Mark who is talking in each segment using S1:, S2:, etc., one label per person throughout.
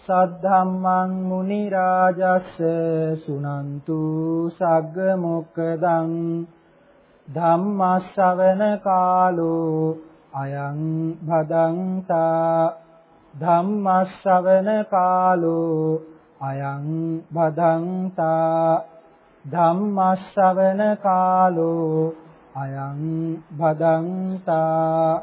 S1: සද්ධම්මං මුනි රාජස්ස සුනන්තු සග්ග මොක්කදං ධම්මස්සවන කාලෝ අයං භදංතා ධම්මස්සවන කාලෝ අයං භදංතා ධම්මස්සවන කාලෝ අයං භදංතා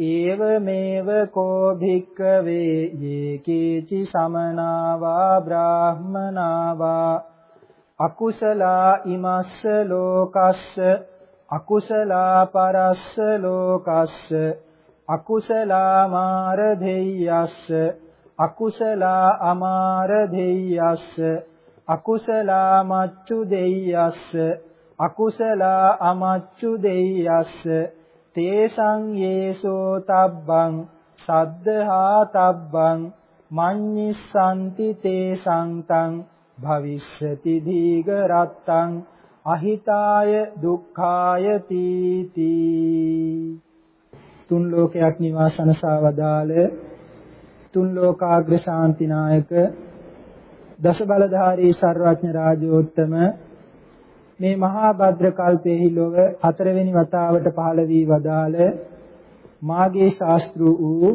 S1: ඒවමේව කෝ භික්කවේ යේකේචි සමනාවා බ්‍රාහ්මනාවා අකුසලා ඉමස්ස ලෝකස්ස අකුසලා පරස්ස ලෝකස්ස අකුසලා මාර දෙය්‍යස්ස අකුසලා අමාර දෙය්‍යස්ස අකුසලා මච්චු දෙය්‍යස්ස අකුසලා අමච්චු දෙය්‍යස්ස තේසං යේසෝ තබ්බං සද්ධා තබ්බං මඤ්ඤිස්සanti තේසං තං භවිෂ්‍යති දීඝ රත්තං අහිතාය දුක්ඛාය තීති. තුන් ලෝකයක් නිවාසනසා වදාළ තුන් ලෝකාග්‍ර ශාන්තිනායක දස බලධාරී සර්වඥ රාජෝත්තම මේ මහා භද්‍ර කල්පයේහි ලොව හතරවෙනි වතාවට පහළ වී වදාළ මාගේ ශාස්ත්‍රු වූ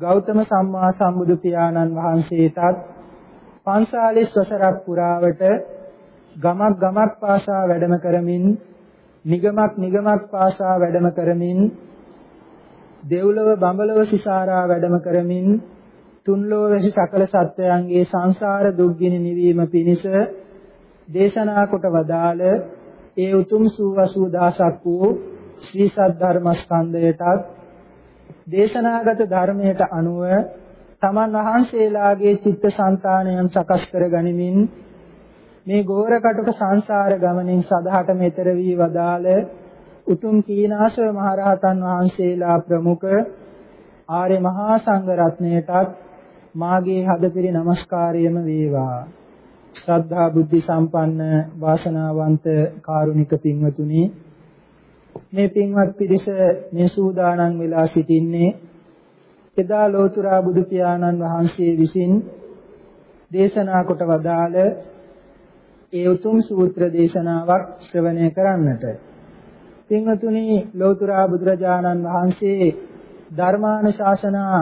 S1: ගෞතම සම්මා සම්බුදු පියාණන් වහන්සේටත් පන්සාලිස් වසරක් පුරාවට ගමක් ගමක් පාසා වැඩම කරමින් නිගමක් නිගමක් පාසා වැඩම කරමින් දෙව්ලොව බඹලොව සිසාරා වැඩම කරමින් තුන්ලොව වැසි සකල සත්වයන්ගේ සංසාර දුක්ගිනි නිවීම පිණිස දේශනා කොට වදාළ ඒ උතුම් සූ 80000ක් වූ ශ්‍රී සද්ධර්මස්කන්ධයටත් දේශනාගත ධර්මයට අනුව තමන් වහන්සේලාගේ චිත්තසංතානයන් සකස් කර ගනිමින් මේ ගෝර කටුක සංසාර ගමනින් සදහට මෙතර වී වදාළ උතුම් කීනාසව මහරහතන් වහන්සේලා ප්‍රමුඛ ආර්ය මහා සංඝ රත්නයටත් මාගේ හදපිරි নমස්කාරයම වේවා. ශ්‍රද්ධා බුද්ධ සම්පන්න වාසනාවන්ත කාරුණික පින්වතුනි මේ පින්වත් පිරිස මේ සූදානම් වෙලා සිටින්නේ එදා ලෝතුරා බුදු පියාණන් වහන්සේ විසින් දේශනා කොට වදාළ ඒ උතුම් සූත්‍ර දේශනාවක් ශ්‍රවණය කරන්නට. පින්වතුනි ලෝතුරා බුදුරජාණන් වහන්සේ ධර්මානුශාසනා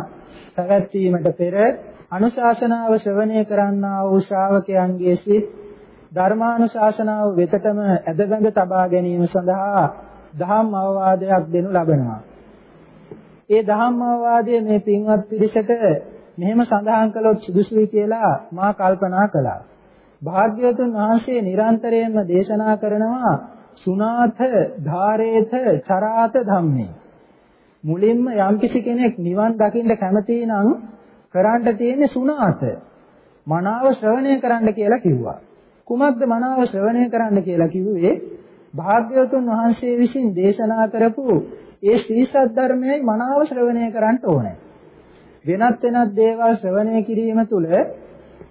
S1: පැවැත්වීමට පෙර අනුශාසනාව ශ්‍රවණය කරන්නා වූ ශ්‍රාවකයන්ගේ සිත් ධර්මානුශාසනාව වෙතටම ඇදබැඳ තබා ගැනීම සඳහා දහම් අවවාදයක් දෙනු ලබනවා. ඒ දහම් අවවාදයේ මේ පින්වත් පිරිසට මෙහෙම සඳහන් කළොත් සුදුසුයි කියලා මා කල්පනා කළා. භාග්‍යවතුන් වහන්සේ නිරන්තරයෙන්ම දේශනා කරනවා සුනාත ධාරේත චරාත ධම්මේ. මුලින්ම යම්කිසි කෙනෙක් නිවන් දකින්න කැමති නම් කරන්න තියෙන්නේ සුණාත. මනාව ශ්‍රවණය කරන්න කියලා කිව්වා. කුමක්ද මනාව ශ්‍රවණය කරන්න කියලා කිව්වේ? භාග්‍යවතුන් වහන්සේ විසින් දේශනා කරපු ඒ ශ්‍රී සද්ධර්මයයි මනාව ශ්‍රවණය කරන්න ඕනේ. වෙනත් වෙනත් දේවල් ශ්‍රවණය කිරීම තුළ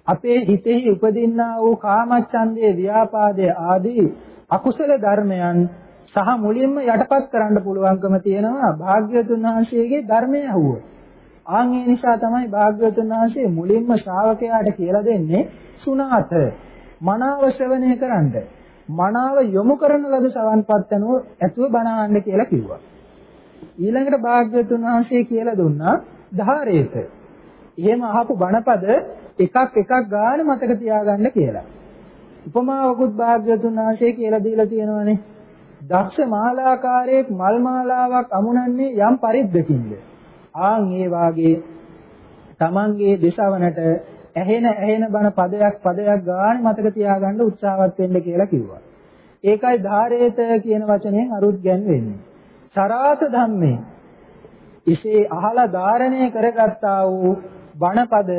S1: අපේ හිතෙහි උපදින්නා වූ කාමච්ඡන්දේ ව්‍යාපාදයේ ආදී අකුසල ධර්මයන් සහ මුලින්ම යටපත් කරන්න පුළුවන්කම තියෙනවා භාග්‍යවතුන් වහන්සේගේ ධර්මය අහුවොත්. ආන් ඒ නිසා තමයි භාග්‍යවතුන් වහන්සේ මුලින්ම ශ්‍රාවකයාට කියලා දෙන්නේ සුණාත මනාව ශ්‍රවණය කරන්න. මනාව යොමු කරන ලද සවන්පත් යනෝ ඇතුව බණාන්න කියලා කිව්වා. ඊළඟට භාග්‍යවතුන් වහන්සේ කියලා දුන්නා ධාරේත. එහෙම අහපු බණපද එකක් එකක් ගාන මතක තියාගන්න කියලා. උපමාවකුත් භාග්‍යතුන් වහන්සේ කියලා දීලා තියෙනවානේ. දක්ෂ මාලාකාරයෙක් මල් මාලාවක් අමුණන්නේ යම් පරිද්දකින්ද. ආන් ඒ වාගේ Tamange දේශවනට ඇහෙන ඇහෙන බණ පදයක් පදයක් ගානේ මතක තියාගන්න උත්සාහවත් වෙන්න කියලා කිව්වා. ඒකයි ධාරේත කියන වචනයෙන් අරුත් ගැන්වෙන්නේ. සරාත ධම්මේ ඉසේ අහලා ධාරණය කරගත්තා වූ බණපද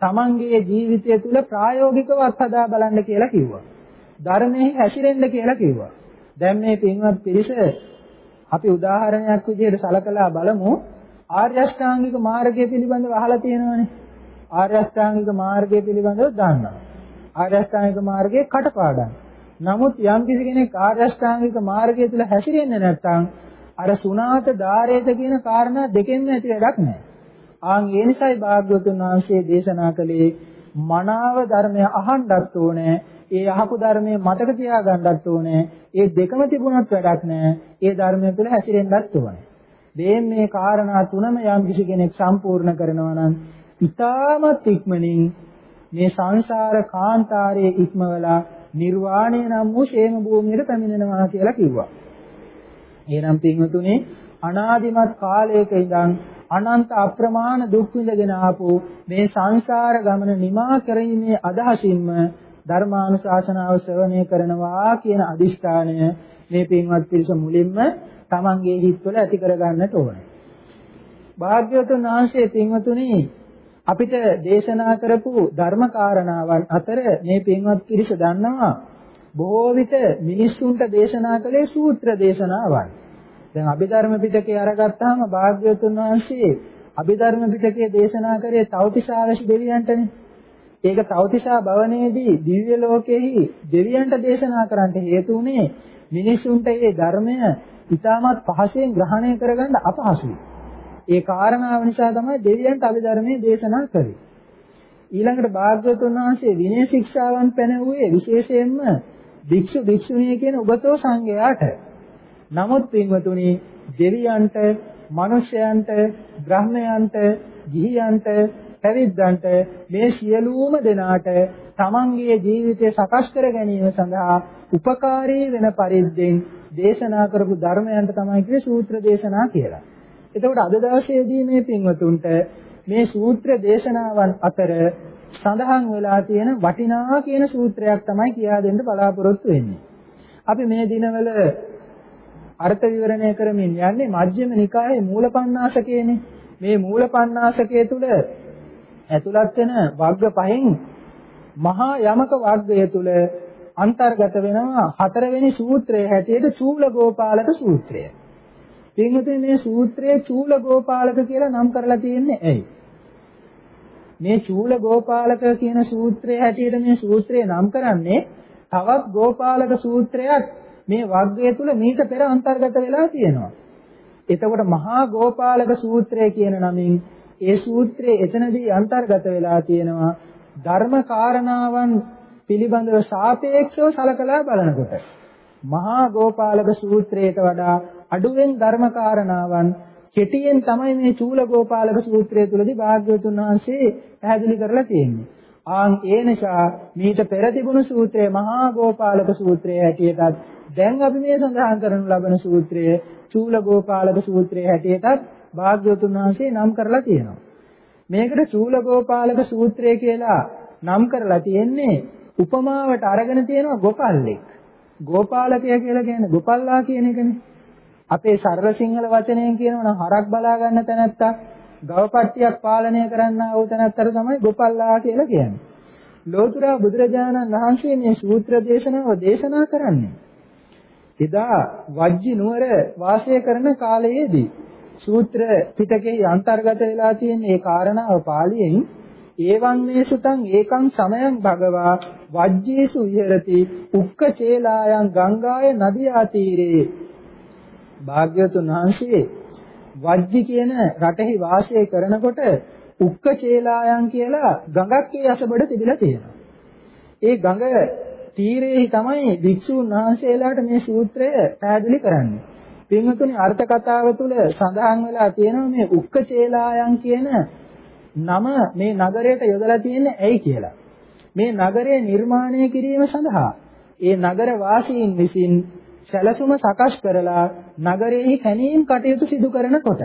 S1: තමන්ගේ ජීවිතය තුළ ප්‍රායෝගිකව අත්හදා බලන්න කියලා කිව්වා. ධර්මයේ හැසිරෙන්න කියලා කිව්වා. දැන් මේ පින්වත් පිරිස අපි උදාහරණයක් විදිහට සලකලා බලමු ආර්ය අෂ්ටාංගික මාර්ගය පිළිබඳව අහලා තියෙනවනේ. ආර්ය අෂ්ටාංගික මාර්ගය පිළිබඳව දන්නවා. ආර්ය අෂ්ටාංගික මාර්ගයේ කටපාඩම්. නමුත් යම් කිසි කෙනෙක් ආර්ය අෂ්ටාංගික මාර්ගය තුල හැසිරෙන්නේ නැත්නම් අර සුණාත ධාරේත කියන කාරණා දෙකෙන්ම ඇති වැඩක් නැහැ. ආන් ඒ නිසායි භාග්‍යවතුන් වහන්සේ දේශනා කළේ මනාව ධර්මය අහන්නත් ඕනේ. ඒ අහපු ධර්මයේ මතක තියාගන්නත් ඕනේ. ඒ දෙකම තිබුණත් වැඩක් නැහැ. ඒ ධර්මය තුළ හැසිරෙන්නත් ඕනේ. දෙයෙන් මේ කාරණා තුනම යම් කිසි කෙනෙක් සම්පූර්ණ කරනවා නම් ඊටමත් ඉක්මනින් මේ සංසාර කාන්තාරයේ ඉක්මවලා නිර්වාණය නම් වූ ෂේම භූමියට පැමිණෙනවා කියලා කිව්වා. එහෙනම් පින්වතුනි අනාදිමත් කාලයක ඉඳන් අනන්ත අප්‍රමාණ දුක් විඳගෙන ආපු මේ සංසාර ගමන නිමා කිරීමේ අදහසින්ම ධර්මානුශාසනාව ශ්‍රවණය කරනවා කියන අදිෂ්ඨානය මේ පින්වත් පිරිස මුලින්ම තමන්ගේ හිත්වල ඇති කරගන්නට ඕනේ. භාග්‍යවතුන් වහන්සේ පින්වතුනි අපිට දේශනා කරපු ධර්ම කාරණාවන් අතර මේ පින්වත් පිරිස දන්නවා බොහෝ විට මිනිස්සුන්ට දේශනා කළේ සූත්‍ර දේශනාවන්. දැන් අභිධර්ම පිටකේ අරගත්තාම භාග්‍යවතුන් වහන්සේ අභිධර්ම පිටකේ දේශනා කරේ තවතිසාවශ දෙවියන්ටනේ. ඒක තවතිසා භවනයේදී දිව්‍ය ලෝකෙහි දෙවියන්ට දේශනා කරන්නට හේතු උනේ මිනිසුන්ට මේ ධර්මය ඉතාමත් පහසෙන් ග්‍රහණය කරගන්න අපහසුයි. ඒ කාරණාව නිසා තමයි දෙවියන්ට අභිධර්මයේ දේශනා කළේ. ඊළඟට භාග්‍යවතුන් වහන්සේ විනය ශික්ෂාවන් පැනෙව්වේ විශේෂයෙන්ම භික්ෂු භික්ෂුණිය කියන ඔබතෝ සංඝයාට නමුත් පින්වතුනි දෙවියන්ට, මනුෂ්‍යයන්ට, බ්‍රහ්මයන්ට, ගිහියන්ට, පැවිද්දන්ට මේ සියලුම දෙනාට තමන්ගේ ජීවිතය සකස් කර ගැනීම සඳහා උපකාරී වෙන පරිද්දෙන් දේශනා කරපු ධර්මයන්ට තමයි කියේ සූත්‍ර දේශනා කියලා. එතකොට අද දවසේදී මේ පින්වතුන්ට මේ සූත්‍ර දේශනාවන් අතර සඳහන් වෙලා තියෙන වටිනා කියන සූත්‍රයක් තමයි කියා දෙන්න බලාපොරොත්තු වෙන්නේ. අපි මේ දිනවල අර්ථ විවරණය කරමින් යන්නේ මජ්ක්‍ධිම නිකායේ මූලපණ්ණාසකයේනේ. මේ මූලපණ්ණාසකයේ තුල ඇතුළත් වෙන වර්ග පහෙන් මහා යමක වර්ගය තුල අන්තර්ගත වෙනවා හතරවෙනි සූත්‍රයේ හැටියට චූලගෝපාලක සූත්‍රය. පින්වතුනි මේ සූත්‍රයේ චූලගෝපාලක කියලා නම් කරලා තියෙන්නේ ඇයි? මේ චූලගෝපාලක කියන සූත්‍රයේ හැටියට මේ සූත්‍රය නම් කරන්නේ තවත් ගෝපාලක සූත්‍රයක් මේ වර්ගය තුල මීට පෙර අන්තර්ගත වෙලා තියෙනවා. එතකොට මහා ගෝපාලක සූත්‍රය කියන නමින් ඒ සූත්‍රයේ එතනදී අන්තර්ගත වෙලා තියෙනවා ධර්ම කාරණාවන් පිළිබඳව සාපේක්ෂව සලකලා බලනකොට මහා ගෝපාලක සූත්‍රයට වඩා අඩුවෙන් ධර්ම කාරණාවන් කෙටියෙන් තමයි මේ චූල ගෝපාලක සූත්‍රය තුලදී භාග්‍යවතුන් වහන්සේ පැහැදිලි කරලා තියෙන්නේ. ආන් ඒ නිසා මීට පෙර තිබුණු සූත්‍රය මහා ගෝපාලක සූත්‍රය හැටියටත් දැන් අපි මේ සඳහන් කරනු ලබන සූත්‍රය චූල ගෝපාලක සූත්‍රය හැටියටත් භාග්‍යවතුන් වහන්සේ නම් කරලා තියෙනවා. මේකට චූල ගෝපාලක සූත්‍රය කියලා නම් කරලා තියෙන්නේ උපමාවට අරගෙන තියෙනවා ගොපල්ලෙක්. ගෝපාලකය කියලා කියන්නේ ගොපල්ලා කියන එකනේ. අපේ සරල සිංහල වචනයෙන් කියනවා නම් හරක් බලා ගන්න තැනැත්තා ගවපට්ටියක් පාලනය කරන්නා වූ තැනැත්තට තමයි ගොපල්ලා කියලා කියන්නේ. ලෝතර බුදුරජාණන් වහන්සේ මේ සූත්‍ර දේශනාව දේශනා කරන්නේ. එදා වජ්ජි නුවර වාසය කරන කාලයේදී සූත්‍ර පිටකේ අන්තර්ගත වෙලා තියෙන මේ කාරණාව පාලියෙන් ඒවං මේ සුතං ඒකං සමයං භගවා වජ්ජේසු විහෙරති උක්ක චේලායන් ගංගාය නදියා තීරේ භාග්‍යවතුන් වහන්සේ වජ්ජි කියන රටෙහි වාසය කරනකොට උක්ක චේලායන් කියලා ගඟක් ඒ අසබඩ තිබිලා තියෙනවා. ඒ ගඟ තීරෙහි තමයි වික්ෂුන් වහන්සේලාට මේ සූත්‍රය පැහැදිලි කරන්නේ. පින්වතුනි අර්ථ කතාව තුළ සඳහන් වෙලා තියෙනවා මේ උක්ක චේලායන් කියන නම මේ නගරයට යොදලා තියෙන්නේ ඇයි කියලා. මේ නගරය නිර්මාණය කිරීම සඳහා ඒ නගර වාසීන් විසින් සැලසුම සකස් කරලා නගරයේ කැණීම් කටයුතු සිදු කරනකොට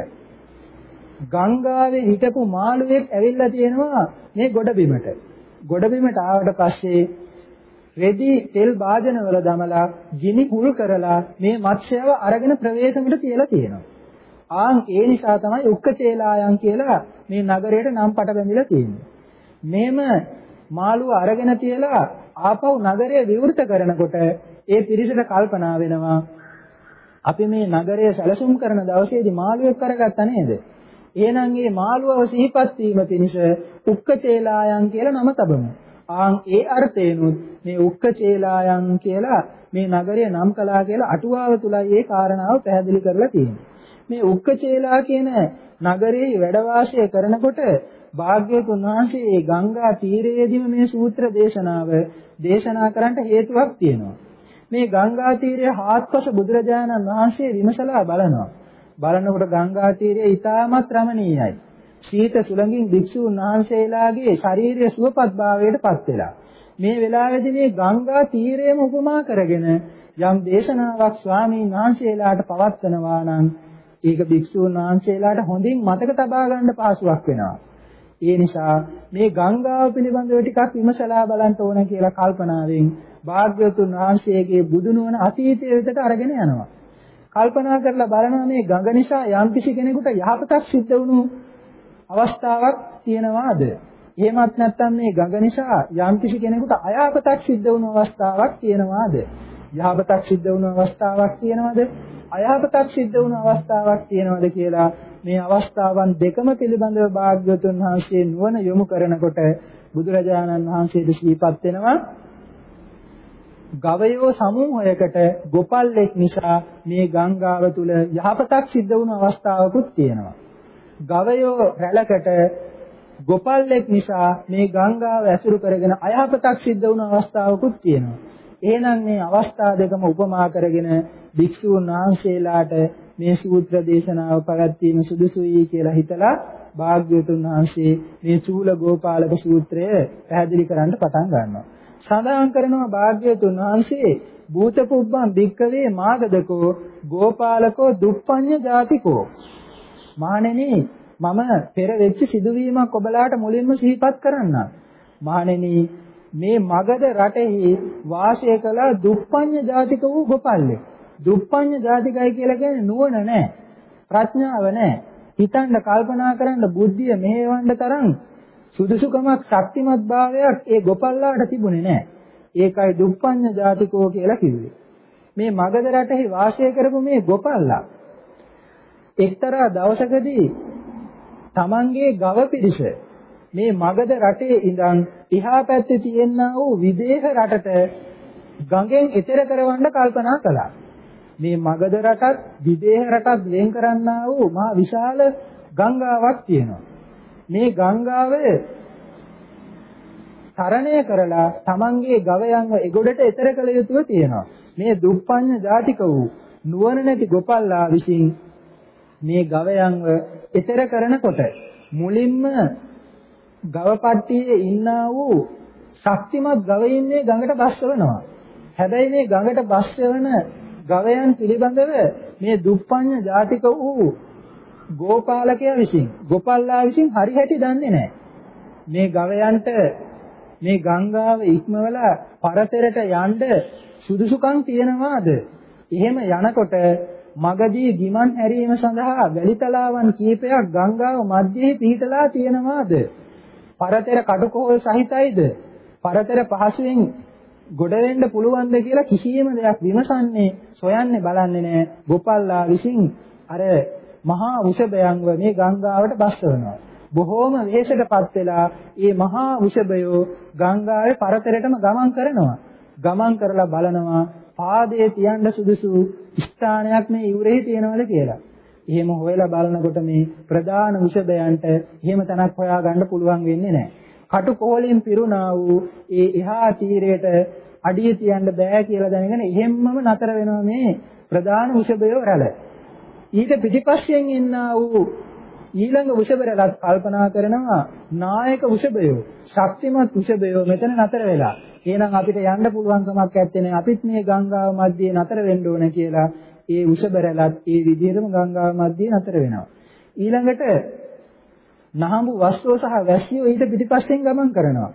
S1: ගංගාවේ හිටපු මාළුවෙක් ඇවිල්ලා තියෙනවා මේ ගොඩබිමට. ගොඩබිමට ආවට පස්සේ රෙදි තෙල් භාජනවල දමලා ගිනි කුල් කරලා මේ මත්ස්‍යව අරගෙන ප්‍රවේශමට තියලා තියෙනවා. ආන් ඒ නිසා තමයි උක්කචේලායන් කියලා මේ නගරයට නම් පට බැඳිලා තියෙන්නේ. මෙහෙම මාළුව අරගෙන තියලා ආපහු නගරය විවෘත කරනකොට ඒ පිරිසට කල්පනා වෙනවා අපි මේ නගරය සැලසුම් කරන දවසේදී මාළුවෙක් කරගත්තා නේද? එහෙනම් මේ මාළුවව සිහිපත් වීම පිණිස උක්කචේලායන් කියලා නම තබමු. ආන් ඒ අර්ථයෙන්ුත් මේ උක්කචේලායන් කියලා මේ නගරය නම් කළා කියලා අටුවාව තුලයි ඒ කාරණාව පැහැදිලි කරලා තියෙන්නේ. මේ උක්කචේලා කියන නගරයේ වැඩ වාසය කරනකොට භාග්‍යවතුන් වහන්සේ මේ ගංගා තීරයේදීම මේ සූත්‍ර දේශනාව දේශනා කරන්නට හේතුවක් තියෙනවා. මේ ගංගා තීරයේ හාත්පස බුදුරජාණන් වහන්සේ විමසලා බලනවා. බලනකොට ගංගා තීරය ඉතාමත් රමණීයයි. සීත සුළඟින් භික්ෂුන් වහන්සේලාගේ ශාරීරික සුවපත් භාවයට පත් වෙලා. මේ වෙලාවේදී මේ ගංගා තීරයම උපමා කරගෙන යම් දේශනාවක් ස්වාමීන් වහන්සේලාට පවත්වනවා නම් ඒක භික්ෂුන් වහන්සේලාට හොඳින් මතක තබා ගන්න පහසුවක් වෙනවා. ඒ නිසා මේ ගංගාව පිළිබඳව ටිකක් විමසලා බලන්න ඕන කියලා කල්පනාවෙන් භාග්‍යවතුන් වහන්සේගේ බුදුනුවණ අතීතයේ වෙතට අරගෙන යනවා. කල්පනා කරලා බලනවා මේ ගඟ නිසා යම්කිසි කෙනෙකුට යහපතක් සිද්ධ වුණු අවස්ථාවක් තියෙනවාද? එහෙමත් නැත්නම් මේ ගඟ නිසා යම්කිසි කෙනෙකුට අයහපතක් සිද්ධ වුණු අවස්ථාවක් තියෙනවාද? යහපතක් සිද්ධ වුණු අවස්ථාවක් තියෙනවද? අයහපතක් සිද්ධ වුණු අවස්ථාවක් තියෙනවද කියලා මේ අවස්ථාවන් දෙකම පිළිබඳව භාග්‍යවතුන් වහන්සේ නුවණ යොමු කරනකොට බුදුරජාණන් වහන්සේට සිහිපත් වෙනවා ගවයෝ සමූහයකට ගොපල්ලෙක් නිසා මේ ගංගාව තුල යහපතක් සිද්ධ වුණු අවස්ථාවකුත් තියෙනවා. ගවයෝ රැළකට ගොපල්ලෙක් නිසා මේ ගංගාව ඇසුරු කරගෙන අයහපතක් සිද්ධ වුණු අවස්ථාවකුත් තියෙනවා. එහෙනම් මේ අවස්ථා දෙකම උපමා කරගෙන භික්ෂුන් වහන්සේලාට මේ සූත්‍ර දේශනාව පැවැත්වීම සුදුසුයි කියලා හිතලා භාග්‍යවතුන් වහන්සේ මේ චූල ගෝපාලක සූත්‍රය පැහැදිලි කරන්න පටන් ගන්නවා. සඳහන් කරනවා භාග්‍යවතුන් වහන්සේ භූත පුබ්බං භික්කවේ මාගදකෝ ගෝපාලකෝ දුප්පඤ්ඤ ජාතිකෝ මහණෙනි මම පෙර වෙච්ච සිදුවීමක් ඔබලාට මුලින්ම සිහිපත් කරන්නම් මහණෙනි මේ මගධ රටෙහි වාසය කළ දුප්පඤ්ඤ ජාතික වූ ගෝපල්ලේ දුප්පඤ්ඤ ජාතිකයි කියලා කියන්නේ නුවණ නැහැ ප්‍රඥාව නැහැ හිතන්න කල්පනා කරන්න බුද්ධිය මෙහෙවන්න තරම් සුදුසුකමක් ශක්තිමත් භාවයක් ඒ ගොපල්ලාට තිබුණේ නැහැ. ඒකයි දුප්පඤ්ඤ ජාතිකෝ කියලා කිව්වේ. මේ මගධ රටෙහි වාසය කරපු මේ ගොපල්ලා එක්තරා දවසකදී තමන්ගේ ගව පිරිස මේ මගධ රටේ ඉඳන් එහා පැත්තේ තියෙනා වූ විදේහ රටට ගඟෙන් එතෙර කරවන්න කල්පනා කළා. මේ මගධ රටත් විදේහ රටත් වෙන් කරන්නා වූ මහා විශාල ගංගාවක් තියෙනවා. මේ ගංගාවේ තරණය කරලා තමන්ගේ ගවයන්ව එගොඩට එතර කළ යුතුව තියෙනවා. මේ දුප්පඤ්ඤ ජාතික වූ නුවණ නැති ගොපල්ලා විසින් මේ ගවයන්ව එතර කරනකොට මුලින්ම ගවපට්ටියේ ඉන්නා වූ ශක්තිමත් ගවයින් මේ ගඟට බස්සවනවා. හැබැයි මේ ගඟට බස්සවන ගවයන් පිළිබඳව මේ දුප්පඤ්ඤ ජාතික වූ ගෝපාලකයා විසින් ගොපල්ලා විසින් හරි හැටි දන්නේ නැහැ. මේ ගවයන්ට මේ ගංගාව ඉක්මවලා පරතරට යන්න සුදුසුකම් තියනවාද? එහෙම යනකොට මගදී ගිමන් හැරීම සඳහා වැලිතලාවන් කීපයක් ගංගාව මැදේ පිහිටලා තියෙනවාද? පරතර කටුකොහල් සහිතයිද? පරතර පහසුවෙන් ගොඩ වෙන්න පුළුවන්ද කියලා කිසියම් දෙයක් විමසන්නේ, සොයන්නේ බලන්නේ නැහැ. ගෝපල්ලා විසින් අර මහා වෘෂභයන්ව මේ ගංගාවට බස්සවනවා. බොහෝම වෙහෙසටපත් වෙලා මේ මහා වෘෂභයෝ ගංගාවේ පරතරටම ගමන් කරනවා. ගමන් කරලා බලනවා පාදයේ තියන්න සුදුසු ස්ථානයක් මේ ඉවුරෙහි තියෙනවද කියලා. එහෙම හොයලා බලනකොට මේ ප්‍රධාන වෘෂභයන්ට එහෙම තැනක් හොයාගන්න පුළුවන් වෙන්නේ නැහැ. කටුකොහලින් පිරුණා වූ ඒ එහා තීරයට අඩිය තියන්න බෑ කියලා දැනගෙන එහෙම්මම නතර වෙනවා මේ ප්‍රධාන වෘෂභයෝ රැළ. ඊට පිටිපස්සෙන් එන්නා වූ ඊළඟ වෘෂභරලත් කල්පනා කරනවා නායක වෘෂභයෝ ශක්තිමත් වෘෂභයෝ මෙතන නතර වෙලා. එහෙනම් අපිට යන්න පුළුවන් කමක් නැත්තේ අපිත් මේ ගංගාව මැද්දේ නතර වෙන්න ඕන කියලා ඒ වෘෂභරලත් ඒ විදිහටම ගංගාව මැද්දේ නතර වෙනවා. ඊළඟට නහඹු වස්තුව සහ වැස්සියෝ ඊට පිටිපස්සෙන් ගමන් කරනවා.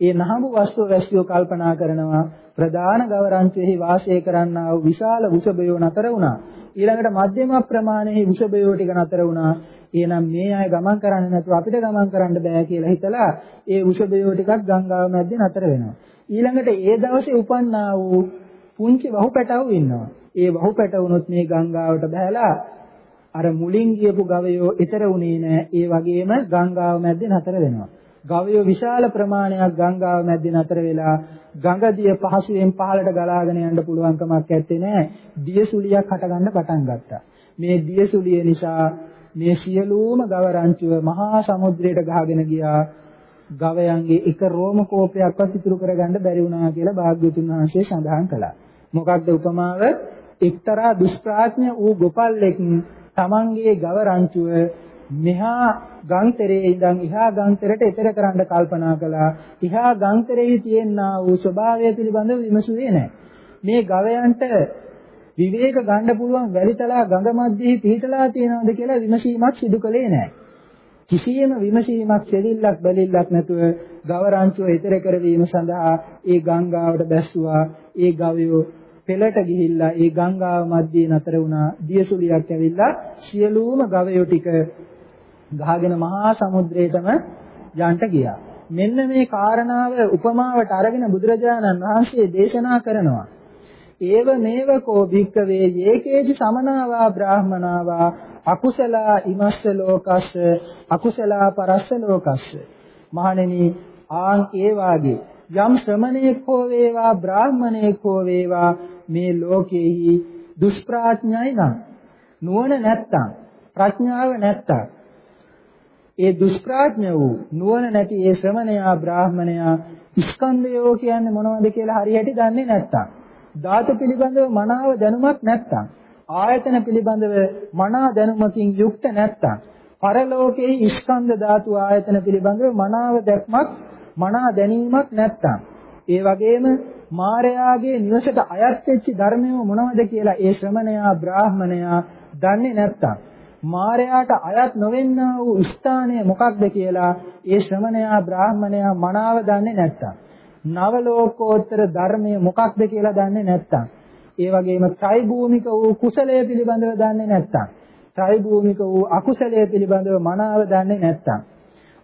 S1: ඒ නහඹු වස්තුව වැස්සියෝ කල්පනා කරනවා ප්‍රධාන ගවරංචෙහි වාසය කරන්නා වූ විශාල වෘෂභයෝ නතර වුණා. ඊළඟට මධ්‍යම ප්‍රමාණයේ වෘෂභයෝ ටික නතර වුණා. එහෙනම් මේ අය ගමන් කරන්නේ නැතුව අපිට ගමන් කරන්න බෑ කියලා හිතලා ඒ වෘෂභයෝ ටිකක් ගංගාව මැද්දේ නතර වෙනවා. ඊළඟට ඒ දවසේ උපන්නා වූ පුංචි වහු පැටවු ඉන්නවා. ඒ වහු පැටවුනොත් මේ ගංගාවට බහැලා අර මුලින් ගියපු ගවයෝ ඊතර උනේ නෑ. ඒ වගේම ගංගාව මැද්දේ නතර වෙනවා. ගවයෝ විශාල ප්‍රමාණයක් ගංගාව මැද්දේ නතර වෙලා ගඟදිය පහසුවෙන් පහළට ගලාගෙන යන්න පුළුවන් කමක් නැත්තේ නෑ. දියසුලියක් හටගන්න පටන් ගත්තා. මේ දියසුලිය නිසා මේ සියලුම ගව රංචුව මහා සමුද්‍රයට ගහගෙන ගියා. ගවයන්ගේ එක රෝම කෝපයක්වත් ඉතුරු කරගන්න බැරි වුණා කියලා භාග්‍යතුන් වහන්සේ සඳහන් කළා. මොකක්ද උපමාව? එක්තරා දුෂ්ප්‍රඥ වූ ගොපල්ලෙක් තමන්ගේ ගව රංචුව මෙහා ගංතරේ ඉඳන් එහා ගංතරට එතර කරන්න කල්පනා කළා. එහා ගංතරේ තියෙනා වූ ස්වභාවය පිළිබඳව විමසුවේ නැහැ. මේ ගවයන්ට විවේක ගන්න පුළුවන් වැලිතලා ගඟ මැද්දේ පිහිටලා තියෙනවද කියලා විමසීමක් සිදු කළේ නැහැ. කිසියම් විමසීමක් දෙලිල්ලක් බැලිල්ලක් නැතුව ගවරංචුව ඊතර කරවීම සඳහා ඒ ගංගාවට බැස්සුවා. ඒ ගවයෝ පෙළට ගිහිල්ලා ඒ ගංගාව මැද්දේ නතර වුණා. දියසුලියක් ඇවිල්ලා සියලුම ගවයෝ ටික ගහගෙන මහා සමුද්‍රයටම යන්ට ගියා. මෙන්න මේ කාරණාව උපමාවට අරගෙන බුදුරජාණන් වහන්සේ දේශනා කරනවා. ඒව මේව කෝ භික්කවේ යේකේච සමනාවා බ්‍රාහමනාවා අකුසලා ඉමස්ස ලෝකස්ස අකුසලා පරස්ස ලෝකස්ස. මහණෙනි ආන් ඒ වාගේ යම් ශ්‍රමණේක් හෝ වේවා බ්‍රාහමණේක් හෝ වේවා මේ ලෝකෙහි දුෂ්ප්‍රඥයි නම් නුවණ නැත්තම් ප්‍රඥාව නැත්තම් ඒ දුෂ්ප්‍රඥ වූ නුවණ නැති ඒ ශ්‍රමණයා බ්‍රාහමණයා ස්කන්ධයෝ කියන්නේ මොනවද කියලා හරියට දන්නේ නැත්තම් ධාතු පිළිබඳව මනාව දැනුමක් නැත්තම් ආයතන පිළිබඳව මනා දැනුමකින් යුක්ත නැත්තම් පරලෝකයේ ස්කන්ධ ධාතු ආයතන පිළිබඳව මනාව දැක්මක් මනා දැනීමක් නැත්තම්. ඒ වගේම මාරයාගේ නිවසට අයත් වෙච්ච ධර්මය මොනවද කියලා ඒ ශ්‍රමණයා බ්‍රාහමණයා දන්නේ නැත්තම් මාරයාට අයත් නොවෙන්නා වූ ස්ථානය මොකක්ද කියලා ඒ ශ්‍රමණයා බ්‍රාහමණයා මනාව දන්නේ නැත්තම් නව ලෝකෝත්තර ධර්මය මොකක්ද කියලා දන්නේ නැත්තම් ඒ වගේම ත්‍රි භූමික වූ කුසලය පිළිබඳව දන්නේ නැත්තම් ත්‍රි භූමික වූ අකුසලය පිළිබඳව මනාව දන්නේ නැත්තම්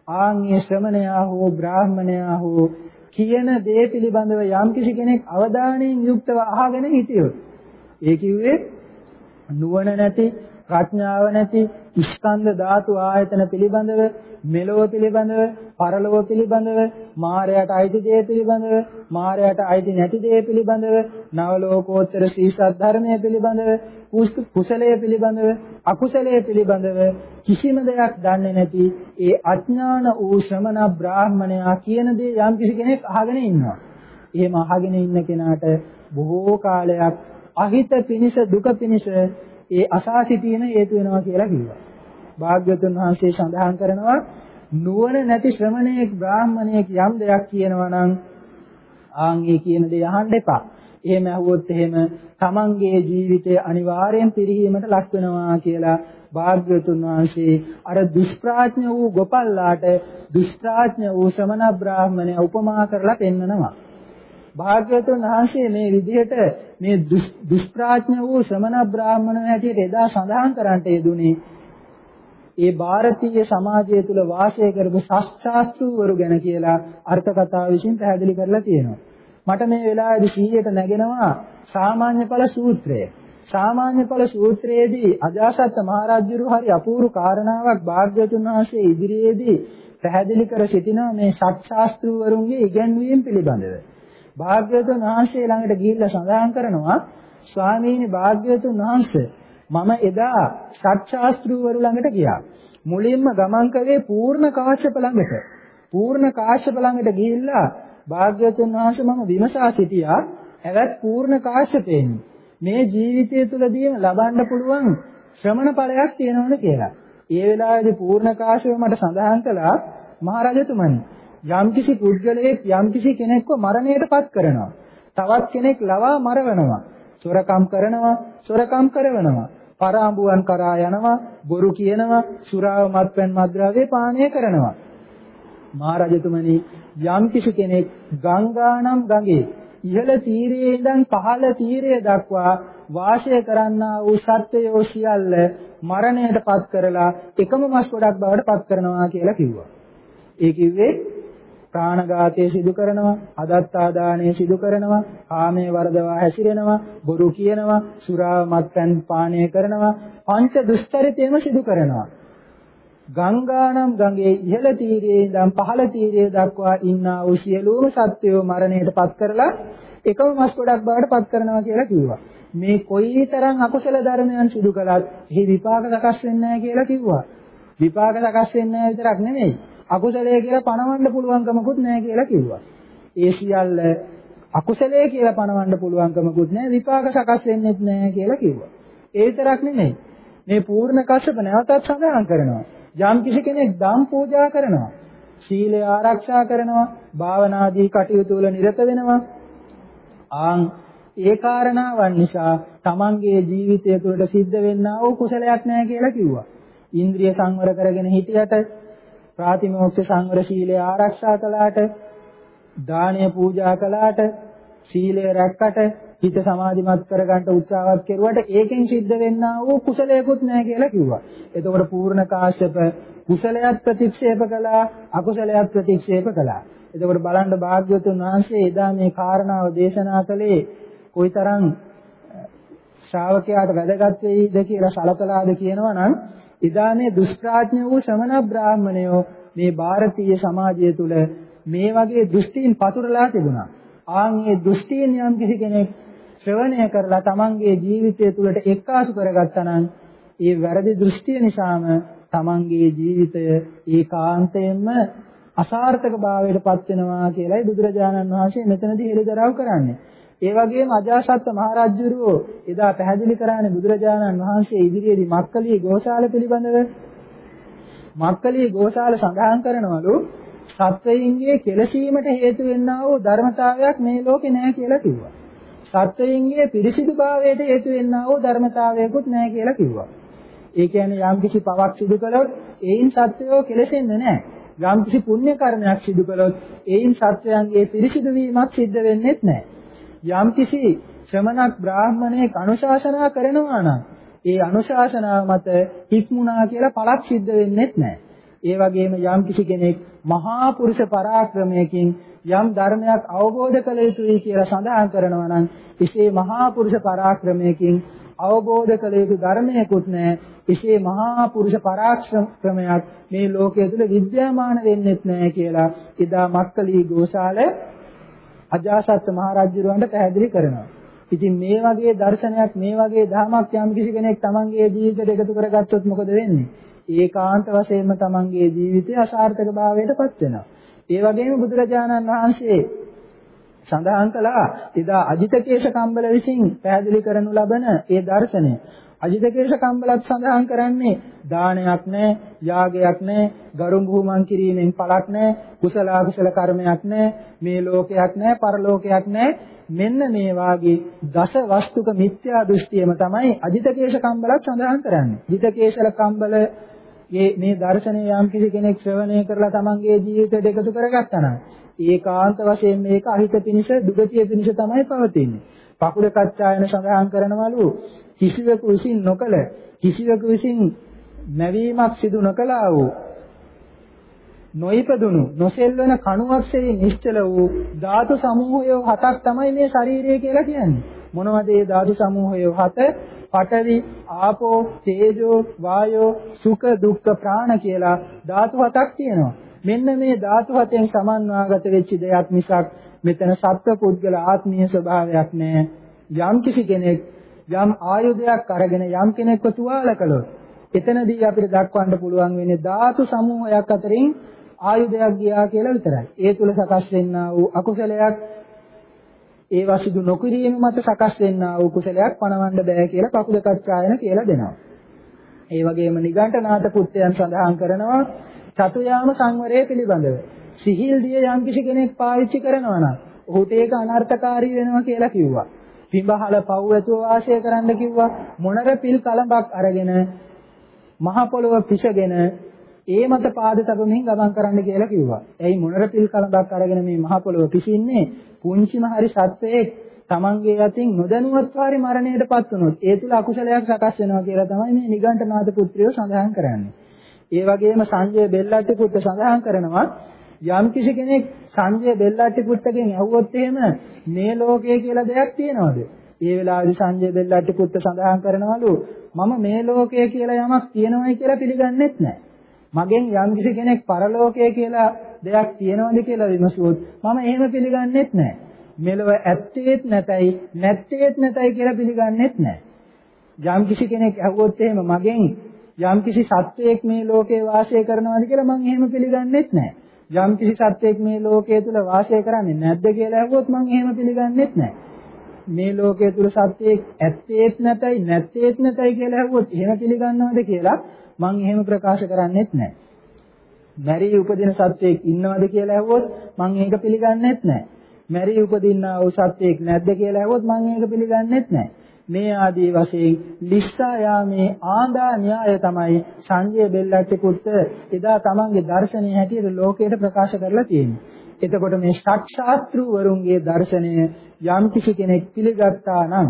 S1: ආන්ගේ ශ්‍රමණයා හෝ බ්‍රාහමණයා හෝ කියන දේ පිළිබඳව යම්කිසි කෙනෙක් අවධානයෙන් යුක්තව අහගෙන හිටියොත් ඒ කිව්වේ නුවණ නැති ප්‍රඥාව නැති ස්කන්ධ ධාතු ආයතන පිළිබඳව මෙලොව පිළිබඳව පරලොව පිළිබඳව මායයට අයිති දේ පිළිබඳව මායයට අයිති නැති දේ පිළිබඳව නවලෝකෝත්තර සීසත් ධර්මයේ පිළිබඳව කුසලයේ පිළිබඳව අකුසලයේ පිළිබඳව කිසිම දෙයක් දන්නේ නැති ඒ අඥාන වූ ශ්‍රමණ බ්‍රාහමණයා කියන දේ යම් කිසි කෙනෙක් අහගෙන ඉන්නවා. එහෙම අහගෙන ඉන්න කෙනාට බොහෝ කාලයක් අහිත පිනිස දුක පිනිස ඒ අසා සිටින හේතු වෙනවා කියලා කිව්වා. භාග්‍යවතුන් වහන්සේ සඳහන් කරනවා නුවණ නැති ශ්‍රමණේක් බ්‍රාහමණේක් යම් දෙයක් කියනවා නම් ආන් ඒ කියන දේ අහන්න එපා. එහෙම ඇහුවොත් එහෙම තමන්ගේ ජීවිතය අනිවාර්යෙන් පිරිහීමට ලක් වෙනවා කියලා භාග්‍යවතුන් වහන්සේ අර දුෂ්ප්‍රඥ වූ ගොපල්ලාට දුෂ්ප්‍රඥ වූ ශ්‍රමණ බ්‍රාහමණය උපමා කරලා පෙන්වනවා. භාග්‍යවතුන් වහන්සේ මේ විදිහට මේ දුෂ්ප්‍රඥ වූ ශ්‍රමණ බ්‍රාහමණ හැටියට එදා සඳහන් කරන්නට යෙදුනේ ඒ ಭಾರತೀಯ සමාජය තුල වාසය කරපු ශාස්ත්‍රාස්ත්‍රවරු ගැන කියලා අර්ථ කතාව විසින් පැහැදිලි කරලා තියෙනවා. මට මේ වෙලාවේදී 100ට නැගෙනවා සාමාන්‍ය ඵල සූත්‍රය. සාමාන්‍ය ඵල සූත්‍රයේදී අජාසත් මහරජුරු හරි අපූර්ව කාරණාවක් භාග්‍යවතුන් වහන්සේ ඉදිරියේදී පැහැදිලි කර සිටිනවා මේ ශාස්ත්‍රවරුන්ගේ ඉගැන්වීම් පිළිබඳව. භාග්‍යවතුන් වහන්සේ ළඟට ගිහිල්ලා සඳහන් කරනවා ස්වාමීනි භාග්‍යවතුන් වහන්සේ මම එදා සත්‍යාස්ත්‍රූවරු ළඟට ගියා. මුලින්ම ගමන් කළේ පූර්ණ කාශ්‍යප ළඟට. පූර්ණ කාශ්‍යප ළඟට ගිහිල්ලා භාග්‍යවතුන් වහන්සේ මම විමසා සිටියා. එවත් පූර්ණ කාශ්‍යපේනි. මේ ජීවිතය තුළදී ලබන්න පුළුවන් ශ්‍රමණ ඵලයක් තියෙනවද කියලා. ඒ වෙලාවේදී පූර්ණ කාශ්‍යප මට සඳහන් කළා මහරජතුමනි යම්කිසි පුද්ගලයෙක් යම්කිසි කෙනෙක්ව මරණයටපත් කරනවා. තවත් කෙනෙක් ලවා මරවනවා. සොරකම් කරනවා, සොරකම් කරවනවා. පරාඹුවන් කරා යනවා, බොරු කියනවා, සුරාව මත්පැන් මද්ද්‍රව්‍ය පානය කරනවා. මහරජතුමනි යම්කිසි කෙනෙක් ගංගානම් ගඟේ ඉහළ තීරයේ ඉඳන් පහළ තීරය දක්වා වාසය කරන්නා වූ සත්වයෝ සියල්ල මරණයටපත් කරලා එකම මස් ගොඩක් බවට පත් කරනවා කියලා කිව්වා. ඒ කිව්වේ ප්‍රාණඝාතය සිදු කරනවා, අදත්තාදානය සිදු කරනවා, කාමයේ වර්ධවා හැසිරෙනවා, බොරු කියනවා, සුරාව මත්පැන් පානය කරනවා, පංච දුස්චරිතයම සිදු කරනවා. ගංගානම් ගඟේ ඉහළ තීරයේ ඉඳන් පහළ තීරයේ දක්වා ඉන්නා වූ සියලුම සත්වයෝ මරණයට පත් කරලා එකම මස් ගොඩක් බවට පත් කරනවා කියලා කිව්වා. මේ කොයිතරම් අකුසල ධර්මයන් සිදු කළත් එහි විපාක සකස් වෙන්නේ නැහැ කියලා කිව්වා. විපාක සකස් වෙන්නේ නැහැ විතරක් නෙමෙයි. අකුසලයේ කියලා පණවන්න පුළුවන්කමකුත් නැහැ කියලා කිව්වා. ඒ සියල්ල අකුසලයේ කියලා පණවන්න පුළුවන්කමකුත් නැහැ විපාක සකස් වෙන්නේත් නැහැ කියලා කිව්වා. ඒ විතරක් නෙමෙයි. මේ පූර්ණ කශ්‍යප නැවතත් සඳහන් කරනවා. යම් කිසි කෙනෙක් දම් පූජා කරනවා, සීලය ආරක්ෂා කරනවා, භාවනාදී කටයුතු වල නිරත වෙනවා. ආන් ඒ කාරණාවන් නිසා තමන්ගේ ජීවිතය තුළට සිද්ධ වෙන්නා වූ කුසලයක් නැහැ කියලා කිව්වා. ඉන්ද්‍රිය සංවර කරගෙන හිටියට ප්‍රාතිමෝක්ෂ සංවර සීලය ආරක්ෂා කළාට දානය පූජා කළාට සීලය රැක්කට හිත සමාධිමත් කරගන්න උත්සාහවත් කෙරුවට ඒකෙන් සිද්ධ වෙන්නා වූ කුසලයකුත් නැහැ කියලා කිව්වා. එතකොට පූර්ණ කාශ්‍යප කුසලයක් ප්‍රතික්ෂේප කළා අකුසලයක් ප්‍රතික්ෂේප කළා. එතකොට බලන්න භාග්‍යවතුන් වහන්සේ එදා මේ කාරණාව දේශනා කළේ කොයිතරම් ශ්‍රාවකයාට වැදගත් වෙයිද කියලා සලකලාද කියනවා නම් එදා මේ දුෂ්ප්‍රඥ වූ ශ්‍රමණ බ්‍රාහමණයෝ මේ ಭಾರತೀಯ සමාජය තුළ මේ වගේ දෘෂ්ටීන් පතුරලා තිබුණා. ආන් මේ දෘෂ්ටීන් යම් කිසි කෙනෙක් ශ්‍රවණය කරලා තමන්ගේ ජීවිතය තුළට එක්කාසු කරගත්තා නම් ඒ වැරදි දෘෂ්ටිය නිසාම තමන්ගේ ජීවිතය ඒකාන්තයෙන්ම අසාර්ථක භාවයට පත් වෙනවා කියලායි බුදුරජාණන් වහන්සේ මෙතනදී හෙළිදරව් කරන්නේ. ඒ වගේම අජාසත් මහරජුරෝ එදා පැහැදිලි කරානේ බුදුරජාණන් වහන්සේ ඉදිරියේදී මක්කලී ගෝශාල පිළිබඳව මක්කලී ගෝශාල සඳහන් කරනවලු සත්වයින්ගේ කෙලසීමට හේතු වෙන්නා වූ ධර්මතාවයක් මේ ලෝකේ නැහැ කියලා කිව්වා. සත්වයින්ගේ පිරිසිදුභාවයට හේතු වෙන්නා වූ ධර්මතාවයකුත් නැහැ කියලා කිව්වා. ඒ කියන්නේ යම්කිසි පවක් සිදු කළොත් ඒයින් සත්වයෝ කෙලසෙන්නේ නැහැ. යම්කිසි පුණ්‍ය කර්මයක් සිදු කළොත් ඒයින් සත්වයන්ගේ පිරිසිදු වීමක් සිද්ධ වෙන්නේත් නැහැ. යම්කිසි ශ්‍රමණක් බ්‍රාහමණයෙක් අනුශාසනා කරනවා නම් ඒ අනුශාසනාව මත හික්මුණා කියලා පළක් සිද්ධ වෙන්නේත් නැහැ. ඒ වගේම යම්කිසි කෙනෙක් මහා පුරුෂ පරාක්‍රමයකින් යම් ධර්මයක් අවබෝධ කළ යුතුයි කියලා සඳහන් කරනවා නම් එසේ මහා පුරුෂ පරාක්‍රමයකින් අවබෝධ කළ යුතු ධර්මයකුත් නැහැ. එසේ මහා පුරුෂ පරාක්‍රමයක් මේ ලෝකයේ තුල විද්‍යාමාන වෙන්නේත් නැහැ කියලා එදා මක්කලී ගෝසාල අජාසත් මහරජුරවන්ට පැහැදිලි කරනවා. ඉතින් මේ වගේ දර්ශනයක් මේ වගේ ධර්මයක් යම් කිසි කෙනෙක් තමන්ගේ ජීවිතයට එකතු කරගත්තොත් මොකද වෙන්නේ? ඒකාන්ත වශයෙන්ම තමන්ගේ ජීවිතය අසාර්ථක භාවයට පත් වෙනවා. ඒ වගේම බුදුරජාණන් වහන්සේ සඳහන් කළා එදා අජිතකේශ කම්බල විසින් පැහැදිලි කරනු ලබන ඒ දර්ශනය අජිතකේශ කම්බලත් සඳහන් කරන්නේ දානයක් නැහැ යාගයක් නැහැ ගරුම් බුහුමන් කිරීමෙන් පළක් නැහැ කුසල අකුසල කර්මයක් නැහැ මේ ලෝකයක් නැහැ පරලෝකයක් නැහැ මෙන්න මේ වාගේ දස වස්තුක මිත්‍යා දෘෂ්ටියම තමයි අජිතකේශ කම්බලත් සඳහන් කරන්නේ අජිතකේශල කම්බල මේ දර්ශනය යම් කිසි කෙනෙක් ශ්‍රවණය කරලා තමන්ගේ ජීවිතයට එකතු කරගත්තා නම් ඒකාන්ත වශයෙන් මේක අහිත පිනිස දුගතිය පිනිස තමයි පවතින්නේ. පකුල කච්චායන සඳහන් කරනවලු කිසිවෙකු විසින් නොකල කිසිවෙකු විසින් නැවීමක් සිදු නොකළා වූ නොයිපදුණු නොසෙල්වන කණුවක්සේ නිශ්චල වූ ධාතු සමූහය හතක් තමයි මේ ශරීරය කියලා කියන්නේ. මොනවද මේ ධාතු සමූහය හත? පඨවි, ආපෝ, තේජෝ, වායෝ, සුඛ, දුක්ඛ, ප්‍රාණ කියලා ධාතු හතක් තියෙනවා. මෙන්න මේ ධාතු හතෙන් සමන්වාගත වෙච්ච දෙයක් මිසක් මෙතන සත්ව පුද්ගල ආත්මීය ස්වභාවයක් නෑ. යම් කිසි කෙනෙක් යම් ආයුධයක් අරගෙන යම් කෙනෙක්ව තුවාල කළොත් එතනදී අපිට දක්වන්න පුළුවන් වෙන්නේ ධාතු සමූහයක් අතරින් ආයුධයක් ගියා කියලා විතරයි. ඒ තුල සකස් වෙන්නා වූ අකුසලයක් ඒවා සිදු නොකිරීම මත සකස් වෙන්නා වූ කුසලයක් පණවන්න බෑ කියලා කකුල කච්චායන කියලා දෙනවා. ඒ වගේම නිගණ්ඨනාථ පුත්‍රයන් සඳහන් කරනවා චතුයාම සංවරය පිළිබඳව. සිහිල් දිය යම්කිසි කෙනෙක් පාවිච්චි කරනවා නම් ඔහුට ඒක අනර්ථකාරී වෙනවා කියලා කිව්වා. පිඹහල පව් ඇතුව වාසය කරන්න කිව්වා. මොනර පිල් කලඹක් අරගෙන මහ පොළොව පිසගෙන ඒ මත පාද තබමින් ගමන් කරන්න කියලා කිව්වා. එයි මොනර පිල් කලඹක් අරගෙන මේ මහ පොළොව පිසින්නේ පුංචිම හරි සත්වයේ තමන්ගේ යතින් නොදැනුවත් වාරි මරණයටපත් වුණොත් ඒ තුල අකුසලයක් සකස් වෙනවා කියලා තමයි මේ නිගණ්ඨනාථ පුත්‍රයෝ සඳහන් කරන්නේ. ඒ වගේම සංජය බෙල්ලට්ටි පුත්‍ර සඳහන් කරනවා යම් කිසි කෙනෙක් සංජය බෙල්ලට්ටි පුත්‍රගෙන් ඇහුවොත් එහෙම මේ ලෝකය කියලා දෙයක් තියෙනවද? ඒ වෙලාවේදී සංජය බෙල්ලට්ටි පුත්‍ර සඳහන් කරනවලු මම මේ ලෝකය කියලා යමක් තියෙනවයි කියලා පිළිගන්නෙත් නැහැ. මගෙන් යම් කිසි කෙනෙක් පරලෝකය කියලා දෙයක් තියෙනවද කියලා විමසුවොත් මම එහෙම පිළිගන්නෙත් නැහැ. මෙලව ඇත්තේත් නැතයි නැත්තේත් නැතයි කියලා පිළිගන්නෙත් නැහැ. යම් කිසි කෙනෙක් ඇහුවොත් එහෙම මගෙන් යම් කිසි සත්වයක් මේ ලෝකේ වාසය කරනවාද කියලා මම එහෙම පිළිගන්නෙත් නැහැ. යම් කිසි සත්වයක් මේ ලෝකයේ තුල වාසය කරන්නේ නැද්ද කියලා ඇහුවොත් මම එහෙම පිළිගන්නෙත් නැහැ. මේ ලෝකයේ තුල සත්‍යයක් ඇත්තේත් නැතයි නැත්තේත් නැතයි කියලා ඇහුවොත් එහෙම පිළිගන්නවද කියලා මම එහෙම ප්‍රකාශ කරන්නෙත් නැහැ. මැරී උපදින සත්‍යයක් ඉන්නවද කියලා ඇහුවොත් මම ඒක පිළිගන්නෙත් නැහැ. මැරී උපදින්නා වූ සත්‍යයක් නැද්ද කියලා ඇහුවොත් මම ඒක පිළිගන්නෙත් නැහැ. මේ ආදී වශයෙන් ලිස්සා යාමේ ආඳා න්‍යාය තමයි සංජය බෙල්ලට්ටි පුත්ත එදා තමන්ගේ දර්ශනය හැටියට ලෝකයට ප්‍රකාශ කරලා තියෙන්නේ. එතකොට මේ ෂට් ශාස්ත්‍රූවරුන්ගේ දර්ශනය යම් කිසි කෙනෙක් පිළිගත්තා නම්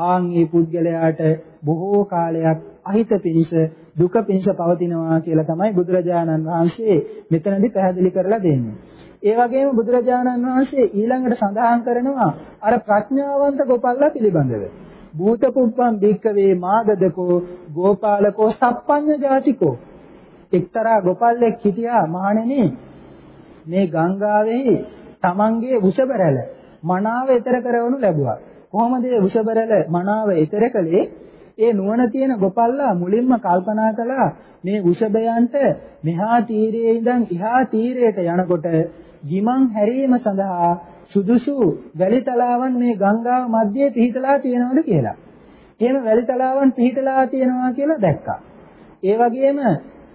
S1: ආන් මේ පුද්ගලයාට බොහෝ කාලයක් අහිත පිණිස දුක පිණිස පවතිනවා කියලා තමයි බුදුරජාණන් වහන්සේ මෙතනදී පැහැදිලි කරලා දෙන්නේ. ඒ වගේම බුදුරජාණන් වහන්සේ ඊළඟට සඳහන් කරනවා අර ප්‍රඥාවන්ත ගෝපල්ලා පිළිබඳව. භූත පුප්පම් භික්කවේ මාගදකෝ ගෝපාලකෝ සප්පඤ්ඤ ජාතිකෝ. එක්තරා ගෝපල්ලෙක් හිටියා මහණෙනි. මේ ගංගාවේ තමන්ගේ වුෂබරැළ මනාව ඊතර කරවනු ලැබුවා. කොහොමද මේ වුෂබරැළ මනාව ඊතර කළේ? ඒ නුවණ තියෙන ගෝපල්ලා මුලින්ම කල්පනා කළා මේ වුෂබයන්ට මෙහා තීරයේ ඉඳන් එහා තීරයට යනකොට ගිමන් හැරීම සඳහා සුදුසු වැලි තලාවන් මේ ගංගාව මැද්දේ පිහිටලා තියෙනවද කියලා. එහෙම වැලි තලාවන් පිහිටලා තියෙනවා කියලා දැක්කා. ඒ වගේම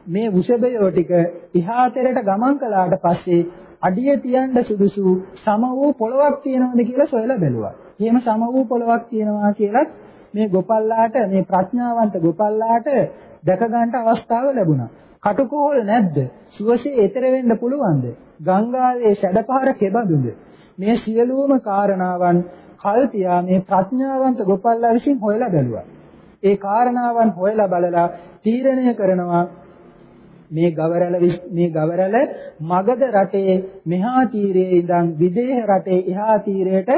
S1: මේ වෘෂභයෝ ටික ඉහාතරට ගමන් කළාට පස්සේ අඩිය තියන්න සුදුසු සම වූ පොළවක් තියෙනවද කියලා සොයලා බැලුවා. එහෙම සම වූ පොළවක් තියෙනවා කියලා මේ ගොපල්ලාට මේ ප්‍රඥාවන්ත ගොපල්ලාට දැක ගන්නට අවස්ථාව ලැබුණා. කටුකෝල් නැද්ද? සුවසේ එතර වෙන්න පුළුවන්ද? ගංගාවේ සැඩපහර කෙබඳුද? මේ සියලුම කාරණාවන් කල්පියා මේ ප්‍රඥාවන්ත ගොපල්ලා විසින් හොයලා බැලුවා. ඒ කාරණාවන් හොයලා බලලා තීරණය කරනවා මේ ගවරැල මේ ගවරැල මගධ රටේ මෙහා තීරයේ ඉඳන් විදේහ රටේ එහා තීරයට